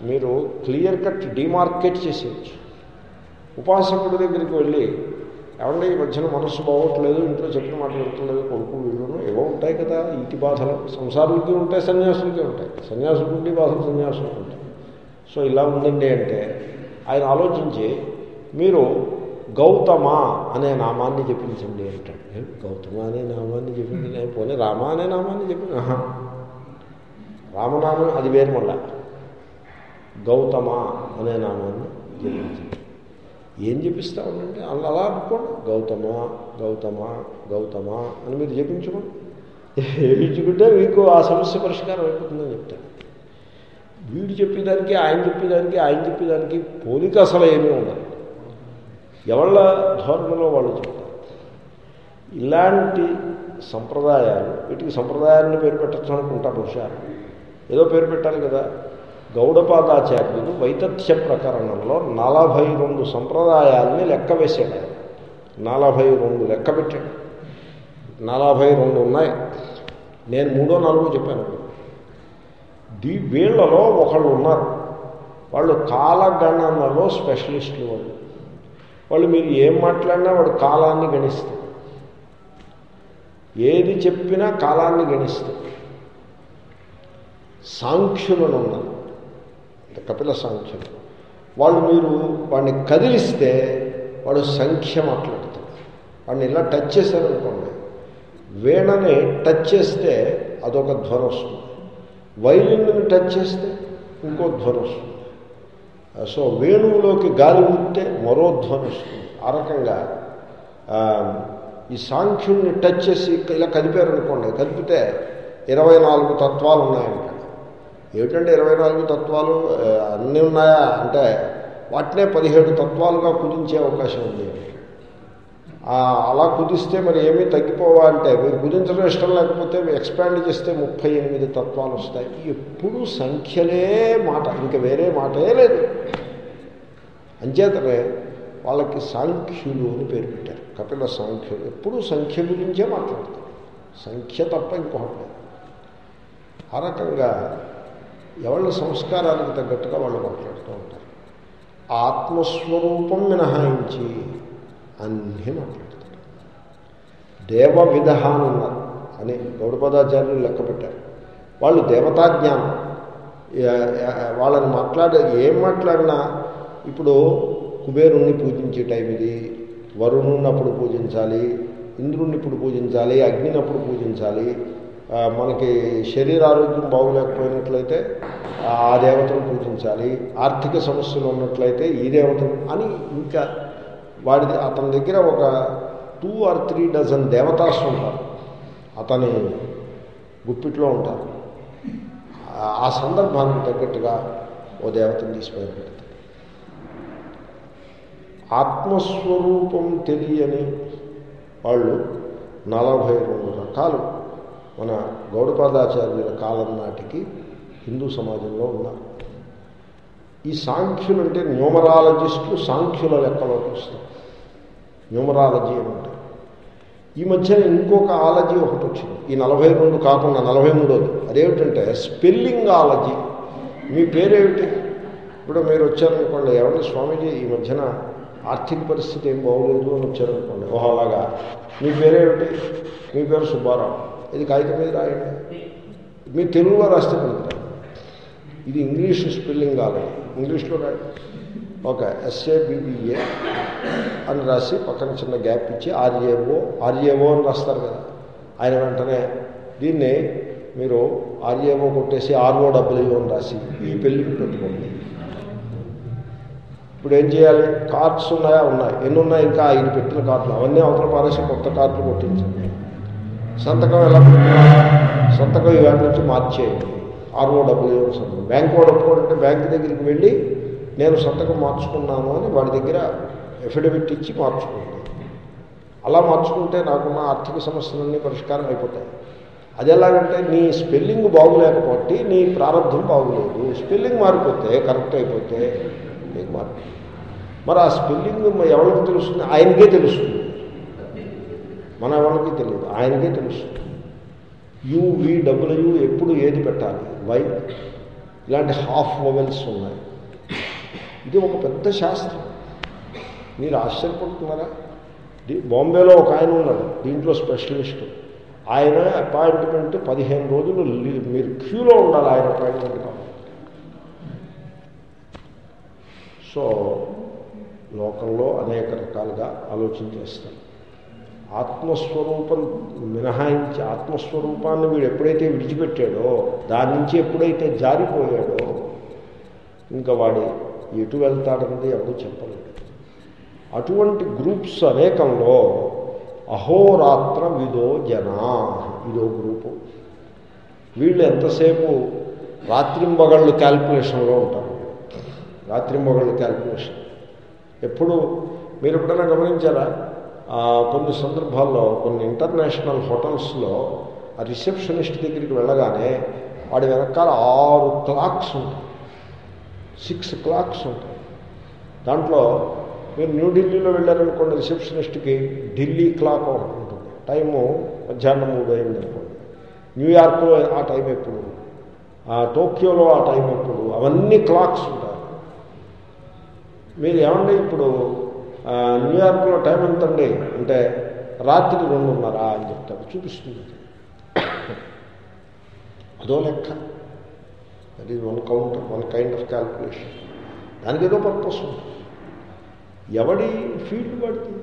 మీరు క్లియర్ కట్ డిమార్కెట్ చేసేయచ్చు. ఉపాసకుడి దగ్గరికి వెళ్ళి ఏమంటే ఈ మధ్యన మనస్సు బాగోట్లేదు ఇంట్లో చెప్పిన మాట వింటలేదు కొడుకు వీళ్ళను ఏవో ఉంటాయి కదా ఇంటి బాధలు. సంసారులకి ఉంటాయి సన్యాసులకి ఉంటాయి. సన్యాసులకు ఉండి బాధలు సన్యాసులకు ఉంటాయి. సో ఇలా ఉందండి అంటే ఆయన ఆలోచించి మీరు గౌతమ అనే నామాన్ని చెప్పించండి అంటాడు. గౌతమ అనే నామాన్ని చెప్పింది పోనీ రామ అనే నామాన్ని చెప్పింది రామనామం అది వేరు మళ్ళా. గౌతమ అనే నామాన్ని జపించండి. ఏం జపిస్తా ఉండండి? అలా అలా అనుకోండి. గౌతమ గౌతమ గౌతమ అని మీరు జపించుకోండి. జపించుకుంటే మీకు ఆ సమస్య పరిష్కారం అయిపోతుందని చెప్తాను వీడు చెప్పేదానికి ఆయన చెప్పేదానికి ఆయన చెప్పేదానికి పోలిక అసలు ఏమీ ఉండదు. ఎవళ్ళ ధోరణిలో వాళ్ళు చెప్తారు. ఇలాంటి సంప్రదాయాలు వీటికి సంప్రదాయాలను పేరు పెట్టచ్చు అనుకుంటా బహుశా. ఏదో పేరు పెట్టాలి కదా. గౌడపాదాచార్యులు వైతథ్య ప్రకరణంలో నలభై రెండు సంప్రదాయాలని లెక్క వేసాడు ఆయన. నలభై రెండు లెక్క పెట్టాడు. నలభై రెండు ఉన్నాయి. నేను మూడో నాలుగో చెప్పాను. దీ వీళ్ళలో ఒకళ్ళు ఉన్నారు. వాళ్ళు కాలగణనలో స్పెషలిస్టులు వాళ్ళు. వాళ్ళు మీరు ఏం మాట్లాడినా వాడు కాలాన్ని గణిస్తారు ఏది చెప్పినా కాలాన్ని గణిస్తారు సాంఖ్యులను ఉన్నారు. కపిల సాంఖ్యులు. వాళ్ళు మీరు వాడిని కదిలిస్తే వాడు సంఖ్య మాట్లాడతాడు. వాడిని ఇలా టచ్ చేశారనుకోండి వీణని టచ్ చేస్తే అదొక ధ్వని వస్తుంది వైలిన్ని టచ్ చేస్తే ఇంకో ధ్వని వస్తుంది. సో వేణువులోకి గాలి ఊస్తే మరో ధ్వని వస్తుంది. ఆ రకంగా ఈ సాంఖ్యుణ్ణి టచ్ చేసి ఇలా కలిపారనుకోండి కలిపితే ఇరవై నాలుగు తత్వాలు ఉన్నాయంట. ఏమిటంటే ఇరవై నాలుగు తత్వాలు అన్నీ ఉన్నాయా? అంటే వాటినే పదిహేడు తత్వాలుగా కుదించే అవకాశం ఉంది. అలా కుదిస్తే మరి ఏమీ తగ్గిపోవా అంటే మీరు కుదించడం ఇష్టం లేకపోతే ఎక్స్పాండ్ చేస్తే ముప్పై ఎనిమిది తత్వాలు వస్తాయి. ఎప్పుడు సంఖ్యలే మాట ఇంకా వేరే మాటే లేదు. అంచేతనే వాళ్ళకి సాంఖ్యులు అని పేరు పెట్టారు. కపిల సాంఖ్యులు. ఎప్పుడూ సంఖ్య గురించే మాట్లాడతారు. సంఖ్య తప్ప ఇంకొకటి లేదు. ఆ రకంగా ఎవళ్ళ సంస్కారానికి తగ్గట్టుగా వాళ్ళు మాట్లాడుతూ ఉంటారు. ఆత్మస్వరూపం మినహాయించి అన్నీ మాట్లాడతాడు దేవ విధానం ఉన్నారు అని గౌడపదాచార్యులు లెక్క పెట్టారు వాళ్ళు దేవతాజ్ఞానం. వాళ్ళని మాట్లాడే ఏం మాట్లాడినా ఇప్పుడు కుబేరుణ్ణి పూజించే టైం ఇది వరుణుని అప్పుడు పూజించాలి ఇంద్రుణ్ణి ఇప్పుడు పూజించాలి అగ్నిని అప్పుడు పూజించాలి మనకి శరీర ఆరోగ్యం బాగులేకపోయినట్లయితే ఆ దేవతను పూజించాలి ఆర్థిక సమస్యలు ఉన్నట్లయితే ఈ దేవతను అని ఇంకా వాడి అతని దగ్గర ఒక టూ ఆర్ త్రీ డజన్ దేవతాస్ ఉంటారు. అతని గుప్పిట్లో ఉంటారు. ఆ- సందర్భానికి తగ్గట్టుగా ఓ దేవతను తీసిపోయి పెడతాడు ఆత్మస్వరూపం తెలియని వాళ్ళు నలభై రెండు రకాలు మన గౌడపాదాచార్యుల కాలం నాటికి హిందూ సమాజంలో ఉన్నారు. ఈ సాంఖ్యులు అంటే న్యూమరాలజిస్టులు సాంఖ్యుల లెక్కలోకి వస్తారు న్యూమరాలజీ అని ఉంటాయి ఈ మధ్యన ఇంకొక ఆలజీ ఒకటి వచ్చింది. ఈ నలభై రెండు కాకుండా నలభై మూడోది. అదేమిటంటే స్పెల్లింగ్ ఆలజీ మీ పేరేమిటి? ఇప్పుడు మీరు వచ్చారనుకోండి ఎవరి స్వామీజీ ఈ మధ్యన ఆర్థిక పరిస్థితి ఏం బాగోలేదు అని వచ్చారనుకోండి. ఓహో అలాగా. మీ పేరేమిటి? మీ పేరు సుబ్బారావు. ఇది కాగితం మీద రాయండి. మీ తెలుగులో రాస్తే ఇది ఇంగ్లీష్ స్పెల్లింగ్ ఆలజీ ఇంగ్లీష్లో రాయండి. ఓకే ఎస్ఏబిబిఏ అని రాసి పక్కన చిన్న గ్యాప్ ఇచ్చి ఆర్ఏఓ ఆర్ఏఓ అని రాస్తారు కదా. ఆయన వెంటనే దీన్ని మీరు ఆర్ఏఓ కొట్టేసి ఆర్ఓ డబ్ల్యూఓ అని రాసి ఈ పెళ్ళికి పెట్టుకోండి. ఇప్పుడు ఏం చేయాలి? కార్డ్స్ ఉన్నాయా? ఉన్నాయి. ఎన్ని ఉన్నాయి? ఇంకా ఐదు పెట్టిన కార్డులు. అవన్నీ అవతల పారేసి కొత్త కార్డులు కొట్టించండి. సంతకం ఎలా సంతకం ఇవాళ నుంచి మార్చేయండి. ఆర్ఓడబ్ల్యూ అని సంతకం. బ్యాంక్ వాడు ఒప్పుకోడంటే బ్యాంక్ దగ్గరికి వెళ్ళి నేను సంతకం మార్చుకున్నాను అని వాడి దగ్గర ఎఫిడవిట్ ఇచ్చి మార్చుకుంది. అలా మార్చుకుంటే నాకున్న ఆర్థిక సమస్యలన్నీ పరిష్కారం అయిపోతాయి. అది ఎలాగంటే నీ స్పెల్లింగ్ బాగులేకపోతే నీ ప్రారంభం బాగులేదు. స్పెల్లింగ్ మారిపోతే కరెక్ట్ అయిపోతే నీకు మారిపోతుంది మరి ఆ స్పెల్లింగ్ ఎవరికి తెలుస్తుంది? ఆయనకే తెలుస్తుంది. మన ఎవరికి తెలియదు? ఆయనకే తెలుస్తుంది. యు డబ్ల్యూ ఎప్పుడు ఏది పెట్టాలి? వై? ఇలాంటి హాఫ్ మొబైల్స్ ఉన్నాయి. ఇది ఒక పెద్ద శాస్త్రం. మీరు ఆశ్చర్యపడుతున్నారా? బాంబేలో ఒక ఆయన ఉన్నాడు దీంట్లో స్పెషలిస్ట్. ఆయన అపాయింట్మెంట్ పదిహేను రోజులు మీరు క్యూలో ఉండాలి ఆయన అపాయింట్మెంట్ కావాలి సో లోకంలో అనేక రకాలుగా ఆలోచన ఆత్మస్వరూపం మినహాయించి ఆత్మస్వరూపాన్ని వీడు ఎప్పుడైతే విడిచిపెట్టాడో దాని నుంచి ఎప్పుడైతే జారిపోయాడో ఇంకా వాడి ఎటు వెళ్తాడన్నది ఎవరు చెప్పలేడు అటువంటి గ్రూప్స్ అనేకంలో అహోరాత్ర విదో జనా ఇదో గ్రూపు. వీళ్ళు ఎంతసేపు రాత్రింబగళ్ళు క్యాల్కులేషన్లో ఉంటారు. రాత్రింబగళ్ళు క్యాల్కులేషన్. ఎప్పుడు మీరు ఎప్పుడైనా గమనించారా? కొన్ని సందర్భాల్లో కొన్ని ఇంటర్నేషనల్ హోటల్స్లో ఆ రిసెప్షనిస్ట్ దగ్గరికి వెళ్ళగానే వాడి వెనకాల ఆరు క్లాక్స్ ఉంటాయి. సిక్స్ క్లాక్స్ ఉంటాయి. దాంట్లో మీరు న్యూఢిల్లీలో వెళ్ళారనుకోండి రిసెప్షనిస్ట్కి ఢిల్లీ క్లాక్ ఒకటి ఉంటుంది. టైము మధ్యాహ్నం మూడు అయింది అనుకోండి. న్యూయార్క్లో ఆ టైం ఎప్పుడు? ఆ టోక్యోలో ఆ టైం ఎప్పుడు? అవన్నీ క్లాక్స్ ఉంటాయి. మీరు ఏమండి ఇప్పుడు న్యూయార్క్లో టైం ఎంత అండి అంటే రాత్రి రెండున్నరా అని చెప్తారు. చూపిస్తుంది. అదో లెక్క. That is one count one kind of calculation దానికి ఏదో పర్పస్ ఉంది. ఎవడి ఫీల్డ్ వాడికి?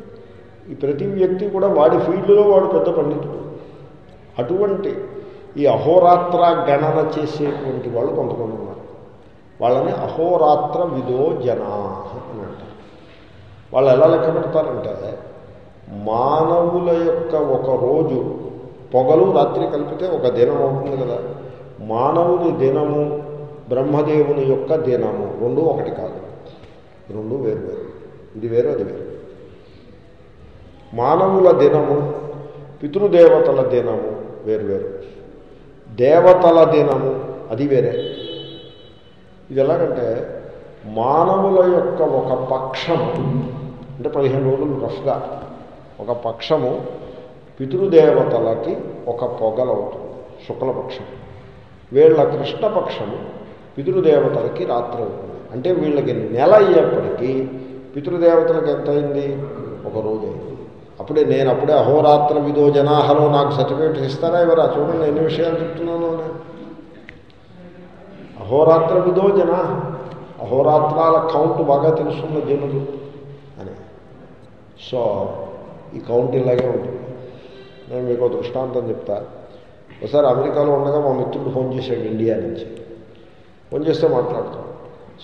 ఈ ప్రతి వ్యక్తి కూడా వాడి ఫీల్డ్లో వాడు పెద్ద పండితుడు. అటువంటి ఈ అహోరాత్ర గణన చేసేటువంటి వాళ్ళు కొంతమంది ఉన్నారు. వాళ్ళని అహోరాత్ర విదో జనా అని అంటారు. వాళ్ళు ఎలా లెక్క పెడతారంటే మానవుల యొక్క ఒక రోజు పొగలు రాత్రి కలిపితే ఒక దినం అవుతుంది కదా. మానవుని దినము బ్రహ్మదేవుని యొక్క దినము. రెండు ఒకటి కాదు. రెండు వేరు వేరు. ఇది వేరు అది వేరు. మానవుల దినము పితృదేవతల దినము వేరు వేరు. దేవతల దినము అది వేరే. ఇది ఎలాగంటే మానవుల యొక్క ఒక పక్షము అంటే పదిహేను రోజులు రఫ్గా ఒక పక్షము పితృదేవతలకి ఒక పొగలవుతుంది శుక్లపక్షం. వీళ్ళ కృష్ణపక్షము పితృదేవతలకి రాత్రి అవుతుంది. అంటే వీళ్ళకి నెల అయ్యేప్పటికీ పితృదేవతలకు ఎంత అయింది ఒక రోజు అయింది. అప్పుడే నేను అప్పుడే అహోరాత్ర విదో జనాహలో నాకు సర్టిఫికేట్ ఇస్తారా ఎవరా చూడండి ఎన్ని విషయాలు చెప్తున్నాను నేను. అహోరాత్ర విదో జన అహోరాత్రాల కౌంట్ బాగా తెలుసున్న జనులు అని. సో ఈ కౌంట్ ఇలాగే ఉంటుంది. నేను మీకు దృష్టాంతం చెప్తాను ఒకసారి అమెరికాలో ఉండగా మా మిత్రుడు ఫోన్ చేశాడు ఇండియా నుంచి. ఫోన్ చేస్తే మాట్లాడతాం.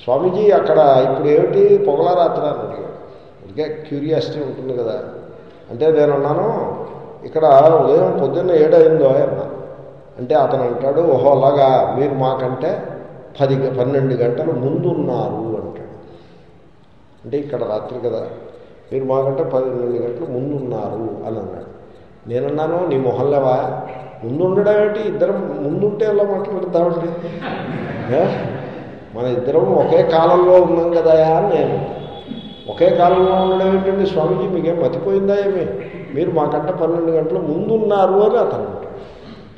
స్వామీజీ అక్కడ ఇప్పుడు ఏమిటి? పొగల రాత్రి అని అడిగాడు. అందుకే క్యూరియాసిటీ ఉంటుంది కదా. అంటే నేను అన్నాను ఇక్కడ ఉదయం పొద్దున్న ఏడైందో అన్నా. అంటే అతను అంటాడు ఓహో అలాగా మీరు మాకంటే పది గ- పన్నెండు గంటలు ముందున్నారు అంటాడు. అంటే ఇక్కడ రాత్రి కదా మీరు మాకంటే పన్నెండు గంటలు ముందున్నారు అని అన్నాడు. నేనన్నాను నీ మొహల్లేవా ముందు ఉండడం ఇద్దరం ముందుంటే ఎలా మాట్లాడతామండి మన ఇద్దరం ఒకే కాలంలో ఉన్నాం కదా అని నేను. ఒకే కాలంలో ఉండడం ఏంటండి స్వామీజీ? మీకేం మతిపోయిందా ఏమి? మీరు మాకంటే పన్నెండు గంటలు ముందున్నారు అని అతను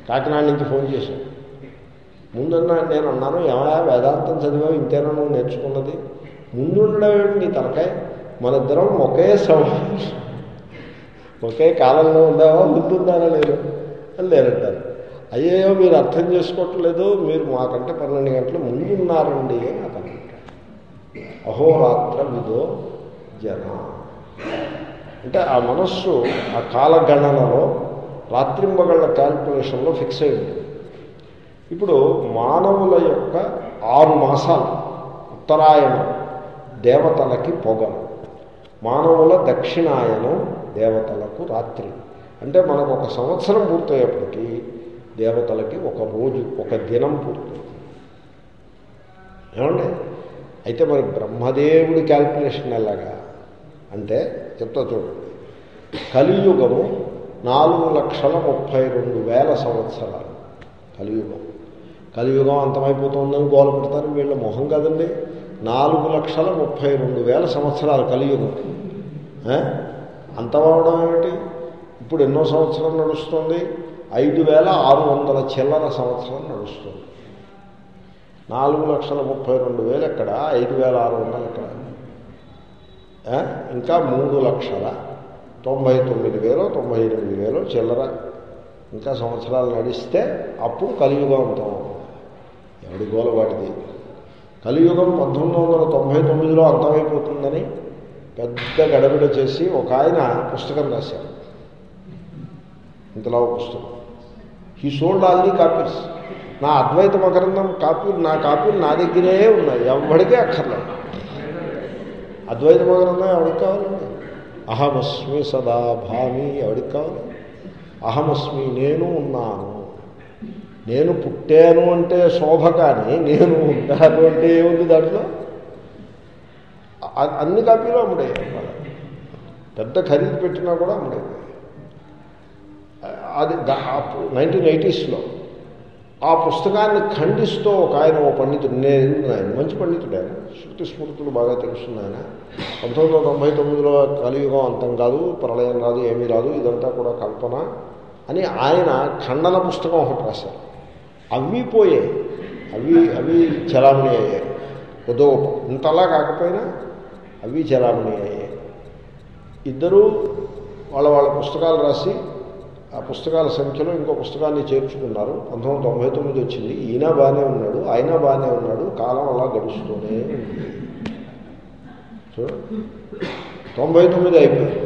కాకినాడ నుంచి ఫోన్ చేశాను ముందున్న నేను అన్నాను ఏమయా వేదాంతం చదివావు ఇంతేనా నువ్వు నేర్చుకున్నది? ముందు ఉండడం ఏంటి నీ తలకాయ? ఒకే సమయం. ఒకే కాలంలో ఉందావా? ముందున్నారా లేదు అని లేరంటారు. అయ్యో మీరు అర్థం చేసుకోవట్లేదు మీరు మాకంటే పన్నెండు గంటలు ముందు ఉన్నారండి అని అతను అంటాడు. అహోరాత్ర విదో జన. అంటే ఆ మనస్సు ఆ కాలగణనలో రాత్రింబగళ్ళ క్యాల్కులేషన్లో ఫిక్స్ అయి ఉంటుంది. ఇప్పుడు మానవుల యొక్క ఆరు మాసాలు ఉత్తరాయణం దేవతలకి పొగలు మానవుల దక్షిణాయనం దేవతలకు రాత్రి. అంటే మనకు ఒక సంవత్సరం పూర్తయ్యేప్పటికీ దేవతలకి ఒక రోజు ఒక దినం పూర్తవుతుంది. ఏమండి? అయితే మరి బ్రహ్మదేవుడి క్యాల్కులేషన్ ఎలాగా? అంటే చెప్తా చూడండి. కలియుగము నాలుగు లక్షల ముప్పై రెండు వేల సంవత్సరాలు. కలియుగం. కలియుగం అంతమైపోతుందని గోల పెడతారు వీళ్ళ మొహం కదండి. నాలుగు లక్షల ముప్పై రెండు వేల సంవత్సరాలు కలియుగం. అంతమవడం ఏమిటి? ఇప్పుడు ఎన్నో సంవత్సరం నడుస్తుంది. ఐదు వేల ఆరు వందల చిల్లర సంవత్సరం నడుస్తుంది. నాలుగు లక్షల ముప్పై రెండు వేలు ఎక్కడ? ఐదు వేల ఆరు వందలు ఎక్కడ? ఇంకా మూడు లక్షల తొంభై తొమ్మిది వేలు తొంభై ఎనిమిది వేలు చిల్లర ఇంకా సంవత్సరాలు నడిస్తే అప్పుడు కలియుగం అంతం ఎవడి గోల వాటిది? కలియుగం పంతొమ్మిది వందల తొంభై తొమ్మిదిలో అంతమైపోతుందని పెద్ద గడబిడ చేసి ఒక ఆయన పుస్తకం రాశారు. ఇంతలా ఒక పుస్తకం. హీ సోల్డ్ ఆల్ది కాపీస్ నా అద్వైత మకరందం కాపీలు నా కాపీలు నా దగ్గరే ఉన్నాయి. ఎవరికే అక్కర్లేదు. అద్వైత మకరందం ఎవరికి కావాలండి? అహమస్మి సదా భామి ఎవరికి కావాలి? అహమస్మి నేను ఉన్నాను. నేను పుట్టాను అంటే శోభ కానీ నేను ఉంటాను అంటే ఏముంది దాంట్లో? అన్ని కాపీలు అమ్ముడే. పెద్ద ఖరీదు పెట్టినా కూడా అమ్ముడే. అది నైన్టీన్ ఎయిటీస్లో ఆ పుస్తకాన్ని ఖండిస్తూ ఒక ఆయన ఓ పండితుడు నేను ఆయన? మంచి పండితుడు ఆయన. శృతి స్మృతులు బాగా తెలుస్తుంది ఆయన. పంతొమ్మిది వందల తొంభై తొమ్మిదిలో కలియుగం అంతం కాదు ప్రళయం రాదు ఏమీ రాదు ఇదంతా కూడా కల్పన అని ఆయన ఖండన పుస్తకం ఒకటి రాశారు. అవి పోయాయి అవి అవి చలామణి అయ్యాయి. కొద్దో ఇంతలా కాకపోయినా అవి చలామణి అయ్యాయి. ఇద్దరూ వాళ్ళ వాళ్ళ పుస్తకాలు రాసి ఆ పుస్తకాల సంఖ్యలో ఇంకో పుస్తకాన్ని చేర్చుకున్నారు. పంతొమ్మిది తొంభై తొమ్మిది వచ్చింది. ఈయన బాగానే ఉన్నాడు ఆయన బాగానే ఉన్నాడు కాలం అలా గడుస్తూనే తొంభై తొమ్మిది అయిపోయింది.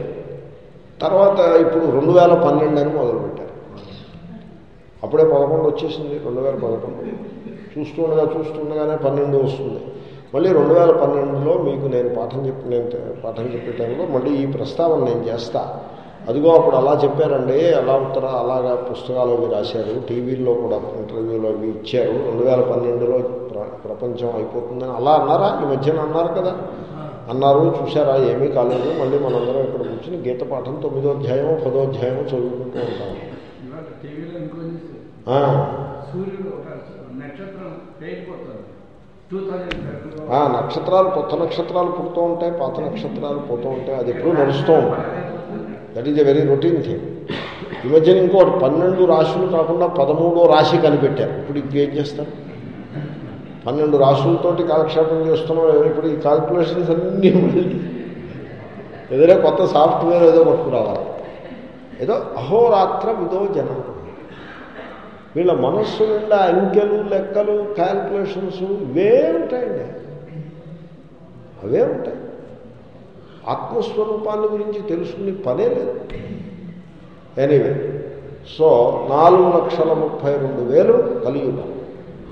తర్వాత ఇప్పుడు రెండు వేల పన్నెండు అని మొదలుపెట్టారు. అప్పుడే పదకొండు వచ్చేసింది రెండు వేల పదకొండు. చూస్తుండగా చూస్తుండగానే పన్నెండు వస్తుంది. మళ్ళీ రెండు వేల పన్నెండులో మీకు నేను పాఠం చెప్పి నేను పాఠం చెప్పే టైంలో మళ్ళీ ఈ ప్రస్తావన నేను చేస్తాను అదిగో అప్పుడు అలా చెప్పారండి అలా ఉత్తర అలాగా పుస్తకాలు అవి రాశారు టీవీల్లో కూడా ఇంటర్వ్యూలో అవి ఇచ్చారు రెండు వేల పన్నెండులో ప్ర ప్రపంచం అయిపోతుందని అలా అన్నారా? ఈ మధ్యన అన్నారు కదా. అన్నారు చూసారా ఏమీ కాలేదు. మళ్ళీ మనందరం ఇక్కడ కూర్చుని గీత పాఠం తొమ్మిదో అధ్యాయమో పదో అధ్యాయమో చదువుకుంటూ ఉంటాము ఇవాళ టీవీలో ఇంకో న్యూస్ ఆ, సూర్యుడు ఒక నక్షత్రం పేలిపోతుంది. టూ థౌజండ్ ఆ, నక్షత్రాలు కొత్త నక్షత్రాలు పుడుతూ ఉంటాయి పాత నక్షత్రాలు పోతూ ఉంటాయి అది ఎప్పుడూ నడుస్తూ ఉంటాయి. That is a very routine thing ఈ మధ్యన ఇంకోటి పన్నెండు రాశులు కాకుండా పదమూడో రాశి కనిపెట్టారు. ఇప్పుడు ఇంకేం చేస్తారు? పన్నెండు రాశులతోటి కాలక్షేపం చేస్తున్నాం ఇప్పుడు ఈ కాల్కులేషన్స్ అన్నీ మళ్ళీ ఏదైనా కొత్త సాఫ్ట్వేర్ ఏదో పట్టుకురావాలి ఏదో అహోరాత్ర విదో జనం. వీళ్ళ మనస్సు నిండా అంకెలు లెక్కలు క్యాల్కులేషన్స్ ఇవే ఉంటాయండి అవే ఉంటాయి. ఆత్మస్వరూపాన్ని గురించి తెలుసుకునే పనే లేదు. ఎనీవే సో నాలుగు లక్షల ముప్పై రెండు వేలు కలియుగం.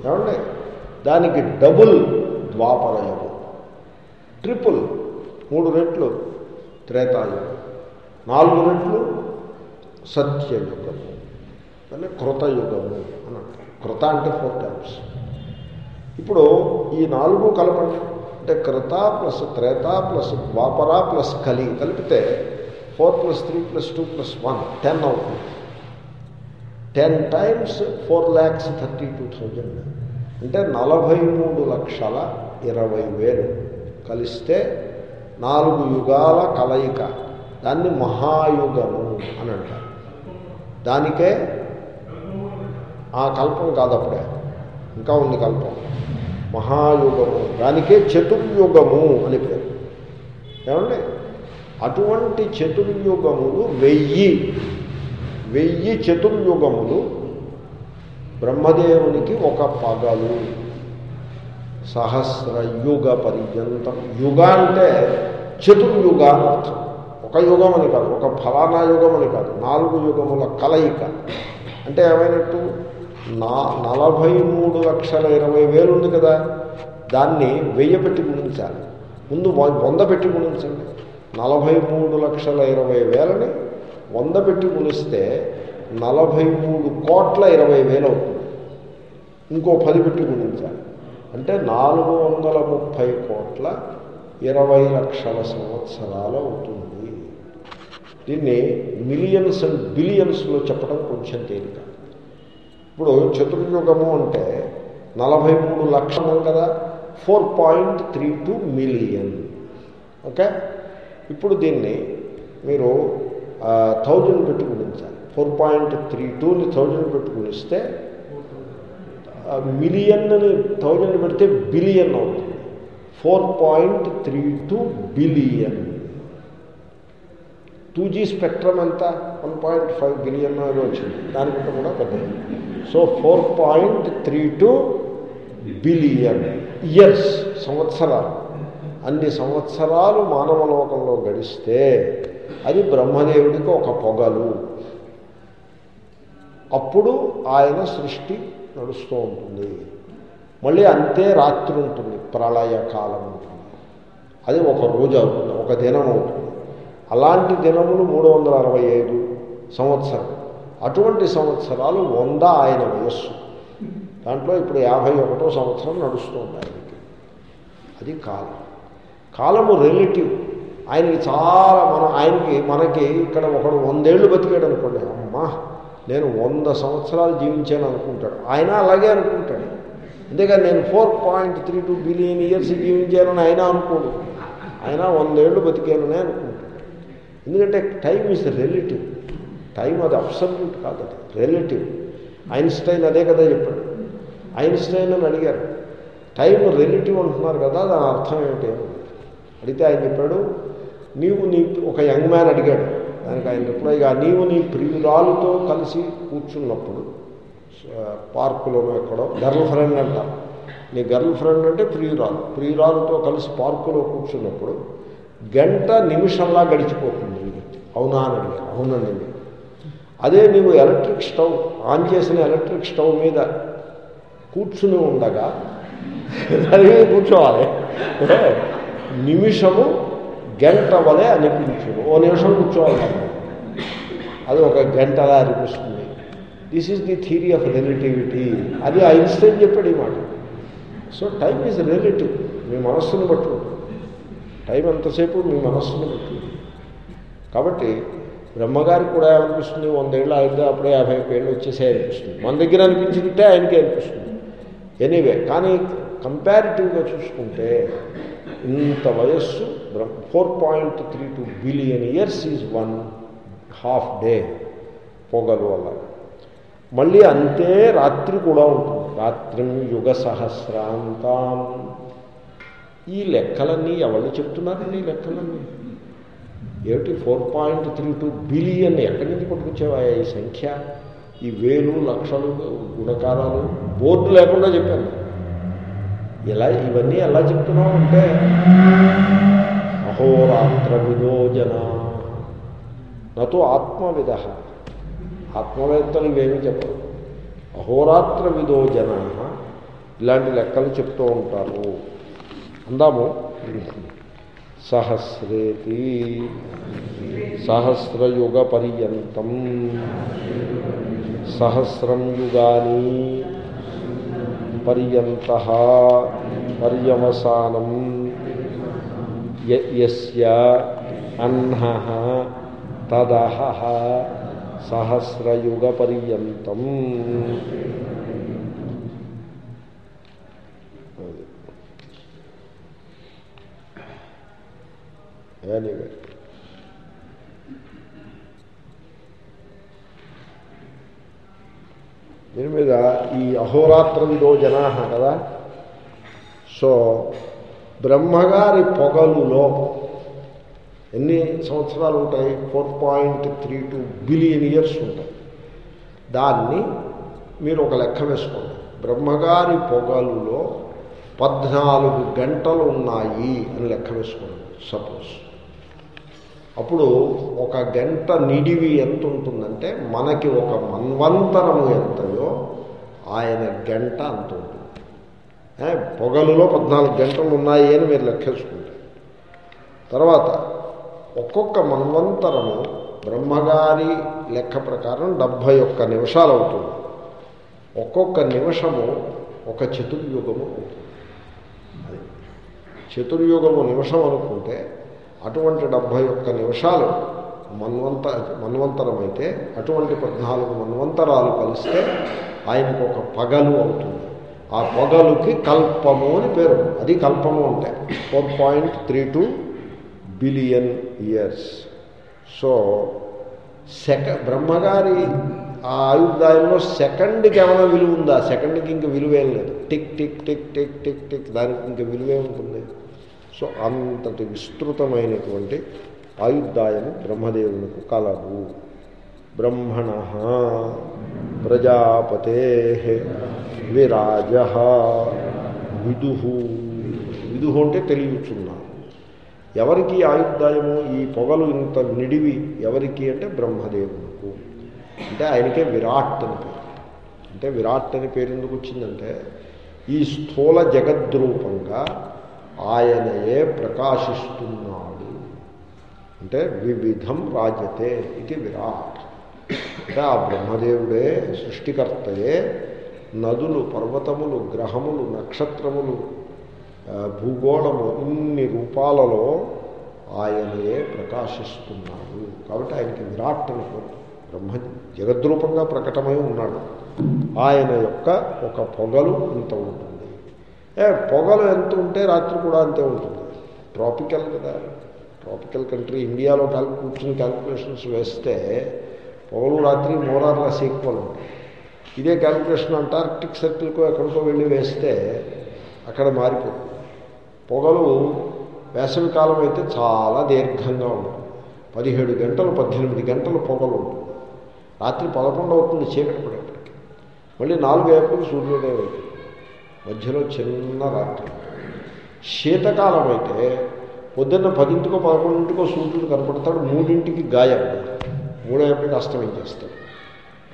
ఏమండి? దానికి డబుల్ ద్వాపరయుగం ట్రిపుల్ మూడు రెట్లు త్రేతాయుగం. నాలుగు రెట్లు సత్యయుగము అంటే కృతయుగము అని అంటారు. కృత అంటే ఫోర్ టైమ్స్ ఇప్పుడు ఈ నాలుగు కలపండి. అంటే Krita plus Treta plus Dwapara plus Kali కలిపితే four plus three plus two plus one ten అవుతుంది. Ten times four lakhs thirty two thousand. అంటే నలభై మూడు లక్షల ఇరవై వేలు కలిస్తే నాలుగు యుగాల కలయిక. దాన్ని మహాయుగము అని అంటారు. దానికే ఆ కల్పం కాదప్పుడే. ఇంకా ఉంది కల్పం. మహాయుగము. దానికే చతుర్యుగము అని పేరు. ఏమండి? అటువంటి చతుర్యుగములు వెయ్యి. వెయ్యి చతుర్యుగములు బ్రహ్మదేవునికి ఒక పగలు. సహస్రయుగ పర్యంతం. యుగ అంటే చతుర్యుగ అని అర్థం. ఒక యుగం అని కాదు ఒక ఫలానా యుగం అని కాదు నాలుగు యుగముల కలయిక. అంటే ఏమైనట్టు? నా నలభై మూడు లక్షల ఇరవై వేలు ఉంది కదా. దాన్ని వెయ్యి పెట్టి గుణించాలి. ముందు వంద పెట్టి గుణించండి. నలభై మూడు లక్షల ఇరవై వేలని వంద పెట్టి గుణిస్తే నలభై మూడు కోట్ల ఇరవై వేలు అవుతుంది ఇంకో పది పెట్టి గుణించాలి. అంటే నాలుగు వందల ముప్పై కోట్ల ఇరవై లక్షల సంవత్సరాలు అవుతుంది దీన్ని మిలియన్స్ అండ్ బిలియన్స్లో చెప్పడం కొంచెం తేలిక. ఇప్పుడు చతుర్యుగము అంటే నలభై మూడు లక్షలు కదా? Four point three two million. Okay? ఇప్పుడు దీన్ని మీరు థౌజండ్ పెట్టి గుణించాలి ఫోర్ పాయింట్ త్రీ టూని థౌజండ్ పెట్టి గుణిస్తే మిలియన్ని థౌజండ్ పెడితే బిలియన్ అవుతుంది. Four point three two billion. Two G spectrum ఎంత? వన్ పాయింట్ ఫైవ్ బిలియన్ ఏదో వచ్చింది. దానికంటే కూడా పెద్దది. So four point three two billion years సంవత్సరాలు. అన్ని సంవత్సరాలు మానవ లోకంలో గడిస్తే అది బ్రహ్మదేవుడికి ఒక పొగలు. అప్పుడు ఆయన సృష్టి నడుస్తూ ఉంటుంది. మళ్ళీ అంతే రాత్రి ఉంటుంది ప్రళయకాలం ఉంటుంది. అది ఒక రోజు అవుతుంది ఒక దినం అవుతుంది. అలాంటి దినములు మూడు వందల అరవై ఐదు సంవత్సరం. అటువంటి సంవత్సరాలు వంద ఆయన వయస్సు. దాంట్లో ఇప్పుడు యాభై ఒకటో సంవత్సరం నడుస్తుంది ఆయనకి. అది కాలం. కాలము రిలేటివ్ ఆయనకి చాలా మన ఆయనకి మనకి ఇక్కడ ఒకడు వందేళ్ళు బతికాడు అనుకోండి అమ్మా నేను వంద సంవత్సరాలు జీవించాను అనుకుంటాడు. ఆయన అలాగే అనుకుంటాడు. అంతేగాని నేను four point three two billion years జీవించానని ఆయన అనుకోడు. ఆయన వందేళ్ళు బతికానని అనుకుంటాడు. ఎందుకంటే టైం ఈజ్ రిలేటివ్ టైం అది అబ్సల్యూట్ కాదు అది. రిలేటివ్ ఐన్స్టైన్ అదే కదా చెప్పాడు. ఐన్స్టైన్ అని అడిగారు. టైం రిలేటివ్ అంటున్నారు కదా దాని అర్థం ఏమిటి అడిగితే ఆయన చెప్పాడు నీవు నీ ఒక యంగ్ మ్యాన్ అడిగాడు. దానికి ఆయన రిప్లైగా నీవు నీ ప్రియురాలుతో కలిసి కూర్చున్నప్పుడు పార్కులోనో ఎక్కడో గర్ల్ ఫ్రెండ్ అంట. నీ గర్ల్ ఫ్రెండ్ అంటే ప్రియురాలు. ప్రియురాలుతో కలిసి పార్కులో కూర్చున్నప్పుడు గంట నిమిషంలా గడిచిపోతుంది అవునా? అని అడిగారు. అవునండి. అదే నీవు ఎలక్ట్రిక్ స్టవ్ ఆన్ చేసిన ఎలక్ట్రిక్ స్టవ్ మీద కూర్చుని ఉండగా అది కూర్చోవాలి నిమిషము గంట వలె అనిపించును ఓ నిమిషం కూర్చోవాలి అది ఒక గంటలా అనిపిస్తుంది this is the theory of relativity అది ఐన్స్టైన్ చెప్పాడు ఈ మాట సో టైం ఈజ్ రిలేటివ్ మీ మనస్సును బట్టి టైం ఎంతసేపు మీ మనస్సును బట్టి కాబట్టి బ్రహ్మగారికి కూడా ఏమనిపిస్తుంది? వందేళ్ళు అయితే అప్పుడే యాభై ఏళ్ళు వచ్చేసే అనిపిస్తుంది. మన దగ్గర అనిపించిందంటే ఆయనకే అనిపిస్తుంది. ఎనీవే కానీ కంపారిటివ్గా చూసుకుంటే ఇంత వయస్సు four point three two billion years is one half day పొగలు వల్ల. మళ్ళీ అంతే రాత్రి కూడా ఉంటుంది. రాత్రి యుగ సహస్రాంతం. ఈ లెక్కలన్నీ ఎవరు చెప్తున్నారండి ఈ లెక్కలన్నీ? ఏమిటి? Four point three two billion ఎక్కడి నుంచి పట్టుకొచ్చేవా ఈ సంఖ్య? ఈ వేలు లక్షలు గుణకారాలు బోర్డు లేకుండా చెప్పాను. ఎలా ఇవన్నీ ఎలా చెప్తున్నావు అంటే అహోరాత్ర విరోజన నాతో ఆత్మవిద. ఆత్మవేత్తలు ఇవేమీ చెప్పరు. అహోరాత్ర విదోజన ఇలాంటి లెక్కలు చెప్తూ ఉంటారు. అందాము. సహస్రేతి సహస్రయుగ పర్యంతం సహస్రం యుగాని పర్యంత పర్యవసానం యస్య అహ్న తదహ సహస్రయుగ పర్యంతం ఎనీవే దీని మీద ఈ అహోరాత్రంలో విదో జనా కదా? సో బ్రహ్మగారి పొగలులో ఎన్ని సంవత్సరాలు ఉంటాయి? Four point three two billion years ఉంటాయి. దాన్ని మీరు ఒక లెక్క వేసుకోండి. బ్రహ్మగారి పొగలులో పద్నాలుగు గంటలు ఉన్నాయి అని లెక్క వేసుకోండి. సపోజ్. అప్పుడు ఒక గంట నిడివి ఎంత ఉంటుందంటే మనకి ఒక మన్వంతరము ఎంతయో ఆయన గంట అంత ఉంటుంది పొగలులో పద్నాలుగు గంటలు ఉన్నాయి అని మీరు లెక్కేసుకుంటే. తర్వాత ఒక్కొక్క మన్వంతరము బ్రహ్మగారి లెక్క ప్రకారం డెబ్భై ఒక్క నిమిషాలు అవుతుంది. ఒక్కొక్క నిమిషము ఒక చతుర్యుగము అవుతుంది. చతుర్యుగము నిమిషం అనుకుంటే అటువంటి డెబ్భై ఒక్క నిమిషాలు మన్వంత మన్వంతరం అయితే అటువంటి పద్నాలుగు మన్వంతరాలు కలిస్తే ఆయనకు ఒక పగలు అవుతుంది. ఆ పగలుకి కల్పము అని పేరు. అది కల్పము అంటే four point three two billion years. So సెక బ్రహ్మగారి ఆ ఆయుర్దాయంలో సెకండ్కి ఏమైనా విలువ ఉందా? సెకండ్కి ఇంక విలువేం లేదు. Tick tick tick tick tick tick దానికి ఇంక విలువే ఉంటుంది. సో అంతటి విస్తృతమైనటువంటి ఆయుర్దాయము బ్రహ్మదేవునికి కలదు బ్రహ్మణ ప్రజాపతే విరాజ విదు. విదు అంటే తెలియచున్నారు ఎవరికి ఆయుర్దాయము ఈ పొగలు ఇంత నిడివి ఎవరికి అంటే బ్రహ్మదేవునకు. అంటే ఆయనకే విరాట్ అని పేరు. అంటే విరాట్ అని పేరు ఎందుకు వచ్చిందంటే ఈ స్థూల జగద్రూపంగా ఆయనయే ప్రకాశిస్తున్నాడు. అంటే వివిధం రాజతే ఇది విరాట్. అంటే ఆ బ్రహ్మదేవుడే సృష్టికర్తయే నదులు పర్వతములు గ్రహములు నక్షత్రములు భూగోళము ఇన్ని రూపాలలో ఆయనయే ప్రకాశిస్తున్నాడు. కాబట్టి ఆయనకి విరాట్ అనుకోండి బ్రహ్మ జగద్రూపంగా ప్రకటమై ఉన్నాడు. ఆయన యొక్క ఒక పొగలు ఇంత ఉంటుంది. పొగలు ఎంత ఉంటే రాత్రి కూడా అంతే ఉంటుంది. ట్రాపికల్ కదా. ట్రాపికల్ కంట్రీ ఇండియాలో కలిపి కూర్చుని క్యాల్కులేషన్స్ వేస్తే పొగలు రాత్రి మోరార్లెస్ ఈక్వల్ ఉంటుంది ఇదే క్యాల్కులేషన్ అంటార్క్టిక్ సర్కిల్కో ఎక్కడికో వెళ్ళి వేస్తే అక్కడ మారిపోతుంది. పొగలు వేసవి కాలం అయితే చాలా దీర్ఘంగా ఉంటుంది. పదిహేడు గంటలు పద్దెనిమిది గంటలు పొగలు ఉంటుంది. రాత్రి పదకొండు అవుతుంది చీకటి పడేప్పటికి. మళ్ళీ నాలుగు ఏప్రిల్ సూర్యోదయం అవుతుంది. మధ్యలో చిన్న రాత్రి. శీతకాలం అయితే పొద్దున్న పదింటికో పదకొండింటికో సూర్యుడు కనపడతాడు మూడింటికి గాయం. మూడేపటికి అస్తమించేస్తాడు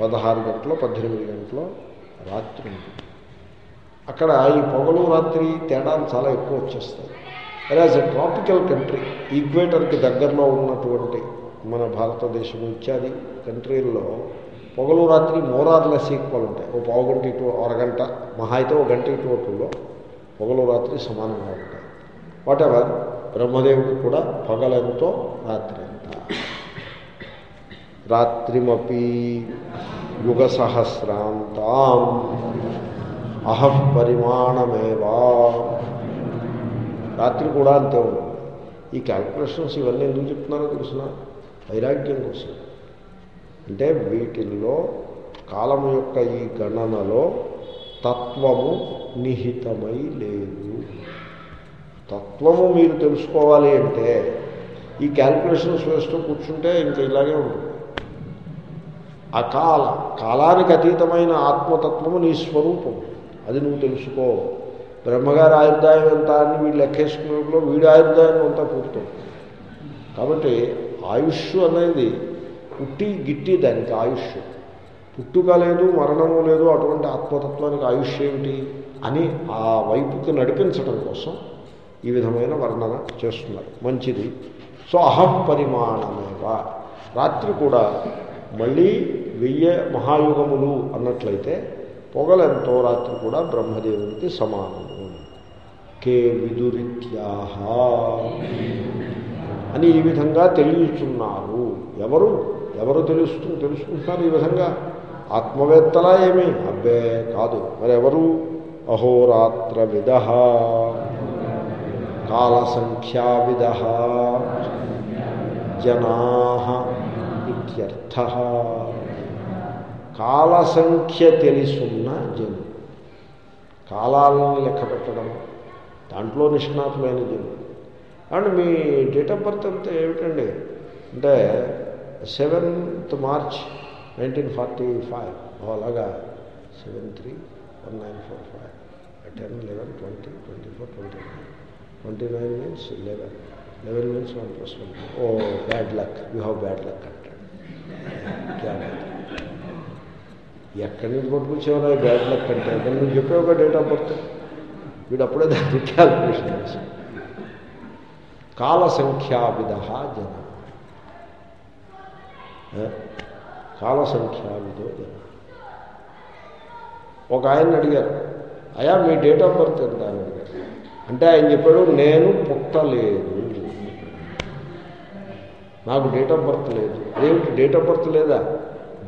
పదహారు గంటలో పద్దెనిమిది గంటలో రాత్రి ఉంటుంది. అక్కడ ఈ పొగలు రాత్రి తేడాలు చాలా ఎక్కువ వచ్చేస్తాయి. యాజ్ ఎ ట్రాపికల్ కంట్రీ ఈక్వేటర్కి దగ్గరలో ఉన్నటువంటి మన భారతదేశం ఇత్యాది కంట్రీల్లో పొగలు రాత్రి మోరార్ల సీక్వల్ ఉంటాయి. ఓ పావు గంట ఇటు అరగంట మహా అయితే ఒక గంట ఇటు అటులో పొగలు రాత్రి సమానంగా ఉంటాయి. వాట్ ఎవర్ బ్రహ్మదేవుడు కూడా పగలెంతో రాత్రి ఎంత రాత్రిమపి యుగ సహస్రాంతాం అహం పరిమాణమేవా? రాత్రి కూడా అంతే ఉంటుంది. ఈ క్యాల్కులేషన్స్ ఇవన్నీ ఎందుకు చెప్తున్నారో తెలిసిన? వైరాగ్యం కోసం. అంటే వీటిల్లో కాలము యొక్క ఈ గణనలో తత్వము నిహితమై లేదు. తత్వము మీరు తెలుసుకోవాలి అంటే ఈ క్యాల్కులేషన్స్ వేస్తూ కూర్చుంటే ఇంకా ఇలాగే ఉంటుంది. అకాల కాలానికి అతీతమైన ఆత్మతత్వము నీ స్వరూపం. అది నువ్వు తెలుసుకో. బ్రహ్మగారి ఆయుర్దాయం ఎంత అని వీళ్ళు లెక్కేసుకున్నప్పుడు వీడి ఆయుర్దాయం అంతా పూర్తవుతుంది. కాబట్టి ఆయుష్ అనేది పుట్టి గిట్టి దానికి ఆయుష్. పుట్టుక లేదు మరణము లేదు అటువంటి ఆత్మతత్వానికి ఆయుష్ ఏమిటి అని ఆ వైపుకి నడిపించడం కోసం ఈ విధమైన వర్ణన చేస్తున్నారు. మంచిది. సో అహం పరిమాణమేవా? రాత్రి కూడా మళ్ళీ వెయ్యి మహాయుగములు అన్నట్లయితే పొగలెంతో రాత్రి కూడా బ్రహ్మదేవునికి సమానము. కే విదురిత్యాహ అని ఈ విధంగా తెలియచున్నారు ఎవరు? ఎవరు తెలుస్తూ తెలుసుకుంటున్నారు ఈ విధంగా. ఆత్మవేత్తలా ఏమి? అబ్బే కాదు. మరెవరు? అహోరాత్ర విధ కాలసంఖ్యా కాలసంఖ్యావిద. జనా ఇత్యర్థ. కాలసంఖ్య తెలుసున్న జను కాలాలను లెక్క పెట్టడం దాంట్లో నిష్ణాతులైన జను అండ్ మీ డేట్ ఆఫ్ బర్త్ అంతా ఏమిటండి? అంటే seventh March nineteen forty five అలాగా seven three one nine four five ten eleven twenty twenty four twenty nine twenty nine means eleven eleven means one plus one oh bad luck you have bad luck అంటాడు క్యా bath. ఎక్కడి నుంచి పట్టుకొచ్చేవారు ఈ bad luck అంటే మరి నువ్వు చెప్పే ఒక డేట్ ఆఫ్ బర్త్ వీడు అప్పుడే దాన్ని క్యాల్కులేషన్ చేశాడు కాల సంఖ్యావిద జన కాల సంఖ్యావిదో జన. ఒక ఆయన అడిగారు అయా మీ డేట్ ఆఫ్ బర్త్ ఎంత? అని అడిగారు. అంటే ఆయన చెప్పాడు నేను పుట్టలేదు. నాకు డేట్ ఆఫ్ బర్త్ లేదు. అదేమిటి డేట్ ఆఫ్ బర్త్ లేదా?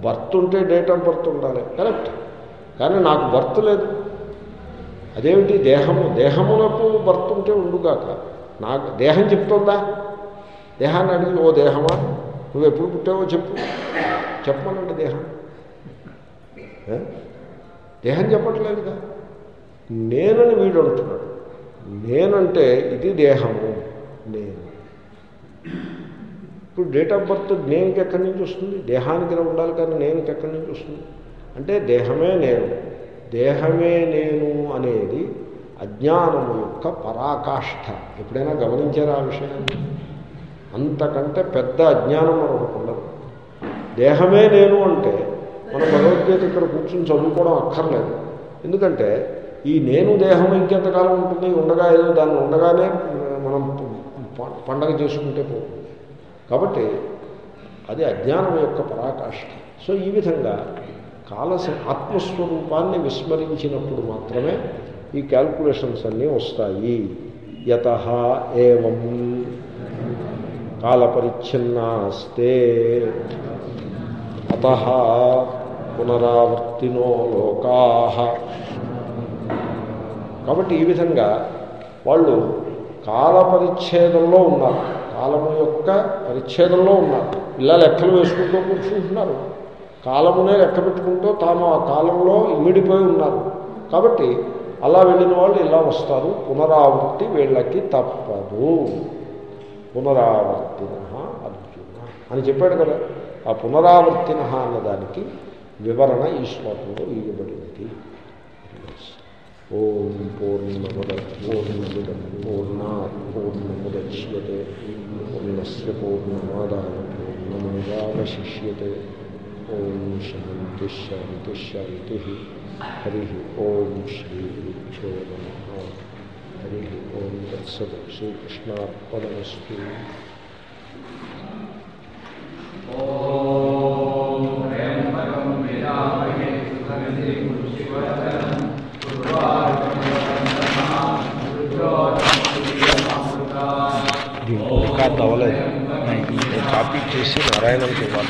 బర్త్ ఉంటే డేట్ ఆఫ్ బర్త్ ఉండాలి. కరెక్ట్. కానీ నాకు బర్త్ లేదు. అదేమిటి? దేహము దేహమునకు బర్త్ ఉంటే ఉండుగాక నాకు దేహం చెప్తుందా? దేహాన్ని అడిగి ఓ దేహమా? నువ్వు ఎప్పుడు పుట్టావో చెప్పు. చెప్పమనండి దేహం. దేహం చెప్పట్లేదుగా. నేనని వీడు అంటున్నాడు. నేనంటే ఇది దేహము. నేను. ఇప్పుడు డేట్ ఆఫ్ బర్త్ నేనుకి ఎక్కడి నుంచి వస్తుంది? దేహానికి ఉండాలి కానీ నేనుకి ఎక్కడి నుంచి వస్తుంది? అంటే దేహమే నేను. దేహమే నేను అనేది అజ్ఞానము యొక్క పరాకాష్ఠ ఎప్పుడైనా గమనించారా ఆ విషయాన్ని? అంతకంటే పెద్ద అజ్ఞానం మనకు ఉండదు. దేహమే నేను అంటే మనం భగవద్గీత ఇక్కడ కూర్చుని చదువుకోవడం అక్కర్లేదు. ఎందుకంటే ఈ నేను దేహం ఇంకెంతకాలం ఉంటుంది? ఉండగా ఏదో దాన్ని ఉండగానే మనం పండగ చేసుకుంటే పోతుంది. కాబట్టి అది అజ్ఞానం యొక్క పరాకాష్ఠ. సో ఈ విధంగా కాలస ఆత్మస్వరూపాన్ని విస్మరించినప్పుడు మాత్రమే ఈ క్యాల్కులేషన్స్ అన్నీ వస్తాయి. యత ఏవం కాలపరిచ్ఛిన్నాస్తే అత పునరావర్తినో లోకా కాబట్టి ఈ విధంగా వాళ్ళు కాల పరిచ్ఛేదంలో ఉన్నారు. కాలము యొక్క పరిచ్ఛేదంలో ఉన్నారు. ఇలా లెక్కలు వేసుకుంటూ కూర్చుంటున్నారు. కాలమునే లెక్క పెట్టుకుంటూ తాము ఆ కాలంలో ఇమిడిపోయి ఉన్నారు. కాబట్టి అలా వెళ్ళిన వాళ్ళు ఇలా వస్తారు. పునరావృత్తి వీళ్ళకి తప్పదు. పునరావర్తిన అర్జున. అని చెప్పాడు కదా ఆ పునరావర్తిన అన్నదానికి వివరణ ఈ శ్లోకంలో ఇవ్వబడినది ఓం పూర్ణముద పూర్ణమిదం పూర్ణా పూర్ణముద్యతే పూర్ణస్ పూర్ణమాదాయ పూర్ణమేవాశిష్యతే ఓం శాంతి శాంతి శాంతి. హరి ఓం శ్రీ గురుభ్యో నమ. हरि ओम तत्सद श्री कृष्णार्पणमस्तु का धवल नहीं कापी चेसी नारायण के बाद